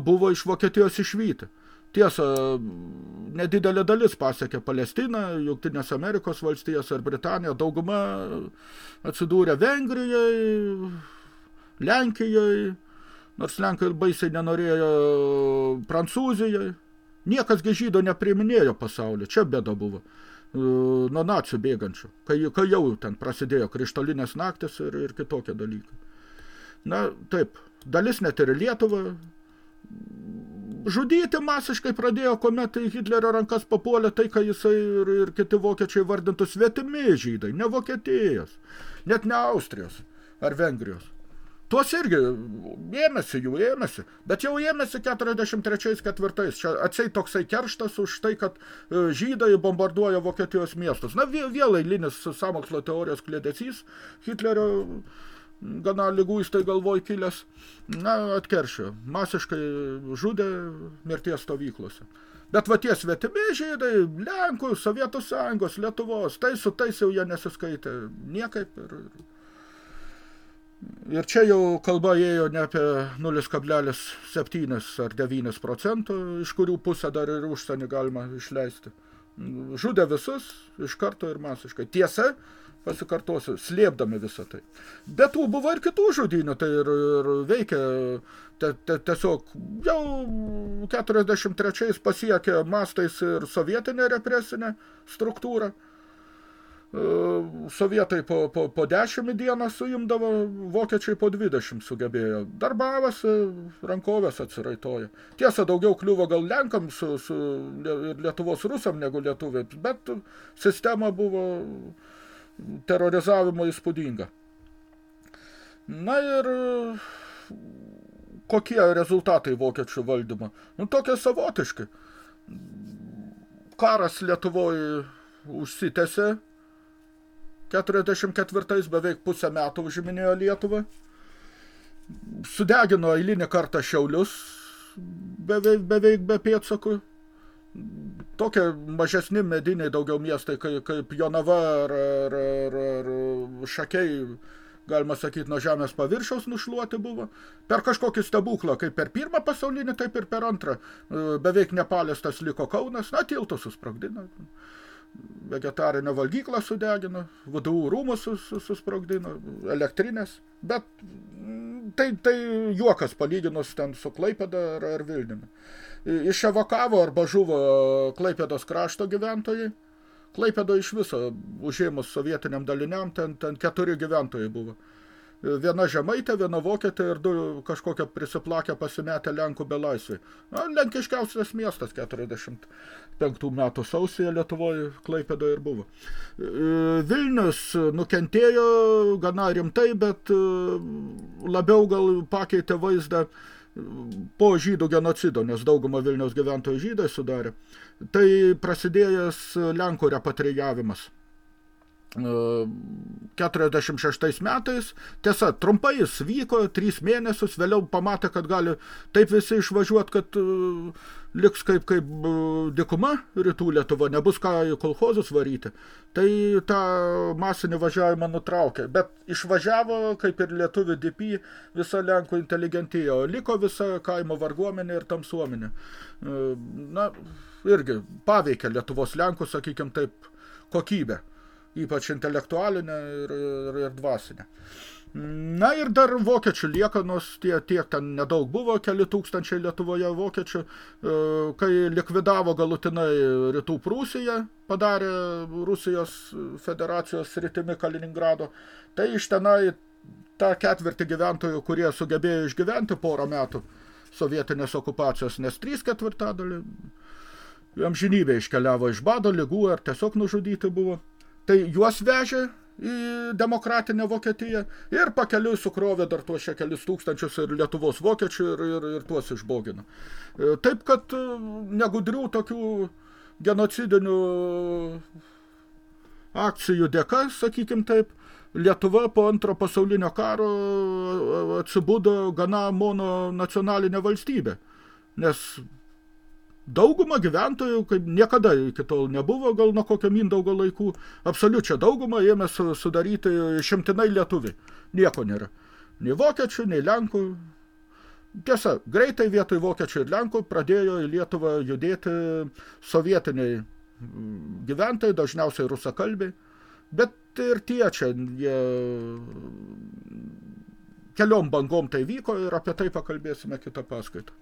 Speaker 1: buvo iš Vokietijos išvyti. Tiesa, nedidelė dalis pasiekė Palestiną, Jungtinės Amerikos valstijas ar Britaniją, dauguma atsidūrė Vengrijoje, Lenkijoje, nors Lenkai baisiai nenorėjo Prancūzijoje. Niekas gi žydo nepriminėjo pasaulio, čia bėda buvo nuo nacių bėgančių, kai, kai jau ten prasidėjo krištolinės naktis ir, ir kitokie dalykai. Na, taip, dalis net ir Lietuva žudyti masiškai pradėjo, kuomet į Hitlerio rankas papuolė tai, ką jisai ir, ir kiti vokiečiai vardintų svetimi žydai, ne Vokietijos, net ne Austrijos ar Vengrijos. Tuos irgi ėmėsi jų, ėmėsi, bet jau ėmėsi 43-4. Čia atsei toksai kerštas už tai, kad e, žydai bombarduoja Vokietijos miestus. Na, vėl eilinis samokslo teorijos klėdesys Hitlerio gana liguistai galvoj kilęs, na, atkeršio. Masiškai žudė mirties stovyklose. Bet va tie svetimi žydai, Lenkų, Sovietų sąjungos, Lietuvos, tai su tais jau jie nesiskaitė niekaip. Ir, ir čia jau kalba ėjo ne apie 0,7 ar 9 procentų, iš kurių pusę dar ir užsienį galima išleisti. Žudė visus iš karto ir masiškai. Tiesa, pasikartosiu, slėpdami visą tai. Bet tų buvo ir kitų žudynių, tai ir, ir veikia te, te, tiesiog jau 43 pasiekė mastais ir sovietinė represinė struktūra. E, sovietai po, po, po 10 dieną suimdavo, vokiečiai po 20 sugebėjo. Darbavosi, rankovės atsiraitoja. Tiesa, daugiau kliuvo gal Lenkam su, su Lietuvos rusam negu lietuviai, bet sistema buvo terorizavimo įspūdinga. Na ir kokie rezultatai vokiečių valdymo? Nu, tokie savotiški. Karas Lietuvoje užsitęsė, 44 beveik pusę metų užiminėjo Lietuvą, sudegino eilinį kartą Šiaulius, beveik, beveik be pėdsakų, tokie mažesni mediniai daugiau miestai, kaip, kaip Jonava ar, ar, ar, ar Šakiai, galima sakyti, nuo žemės paviršiaus nušluoti buvo. Per kažkokį stebuklą, kaip per pirmą pasaulinį, taip ir per antrą. Beveik nepaliestas liko Kaunas, na, tiltus susprogdino. Vegetarinę valgyklą sudegino, VDU rūmus susprogdino, elektrinės, bet tai, tai juokas palyginus ten su Klaipėda ar, ar Vilniumi iševakavo arba žuvo Klaipėdos krašto gyventojai. Klaipėdo iš viso užėmus sovietiniam daliniam, ten, ten keturi gyventojai buvo. Viena žemaitė, viena vokietė ir du kažkokią prisiplakę pasimetę Lenkų belaisviai. Na, lenkiškiausias miestas 45 metų sausėje Lietuvoje Klaipėdoje ir buvo. Vilnius nukentėjo gana rimtai, bet labiau gal pakeitė vaizdą po žydų genocido, nes daugumą Vilniaus gyventojų žydai sudarė, tai prasidėjęs Lenkų repatrijavimas. 46 metais. Tiesa, trumpai jis vyko, trys mėnesius, vėliau pamatė, kad gali taip visi išvažiuoti, kad uh, liks kaip, kaip uh, dikuma rytų Lietuva, nebus ką į kolhozus varyti. Tai tą masinį važiavimą nutraukė. Bet išvažiavo, kaip ir lietuvių DP, visa Lenkų inteligentija, liko visa kaimo varguomenė ir tamsuomenė. Uh, na, irgi paveikė Lietuvos Lenkų, sakykim taip, kokybę ypač intelektualinę ir, ir, ir dvasinę. Na ir dar vokiečių liekanos, tie, tiek ten nedaug buvo, keli tūkstančiai Lietuvoje vokiečių, e, kai likvidavo galutinai rytų Prūsiją, padarė Rusijos federacijos rytimi Kaliningrado, tai iš tenai tą ketvirtį gyventojų, kurie sugebėjo išgyventi porą metų sovietinės okupacijos, nes trys ketvirtadalį amžinybė iškeliavo iš bado, lygų ar tiesiog nužudyti buvo tai juos vežė į demokratinę Vokietiją ir pakeliui sukrovė dar tuos čia kelis tūkstančius ir Lietuvos vokiečių ir, ir, ir tuos išbogino. E, taip, kad e, negudrių tokių genocidinių akcijų dėka, sakykim taip, Lietuva po antro pasaulinio karo e, atsibudo gana mono nacionalinė valstybė, nes daugumą gyventojų, kaip niekada iki tol nebuvo, gal nuo kokio Mindaugo laikų, absoliučią daugumą ėmė sudaryti šimtinai lietuviai. Nieko nėra. Nei vokiečių, nei lenkų. Tiesa, greitai vietoj vokiečių ir lenkų pradėjo į Lietuvą judėti sovietiniai mm, gyventojai, dažniausiai rusakalbiai. Bet ir tie čia, jie keliom bangom tai vyko ir apie tai pakalbėsime kitą paskaitą.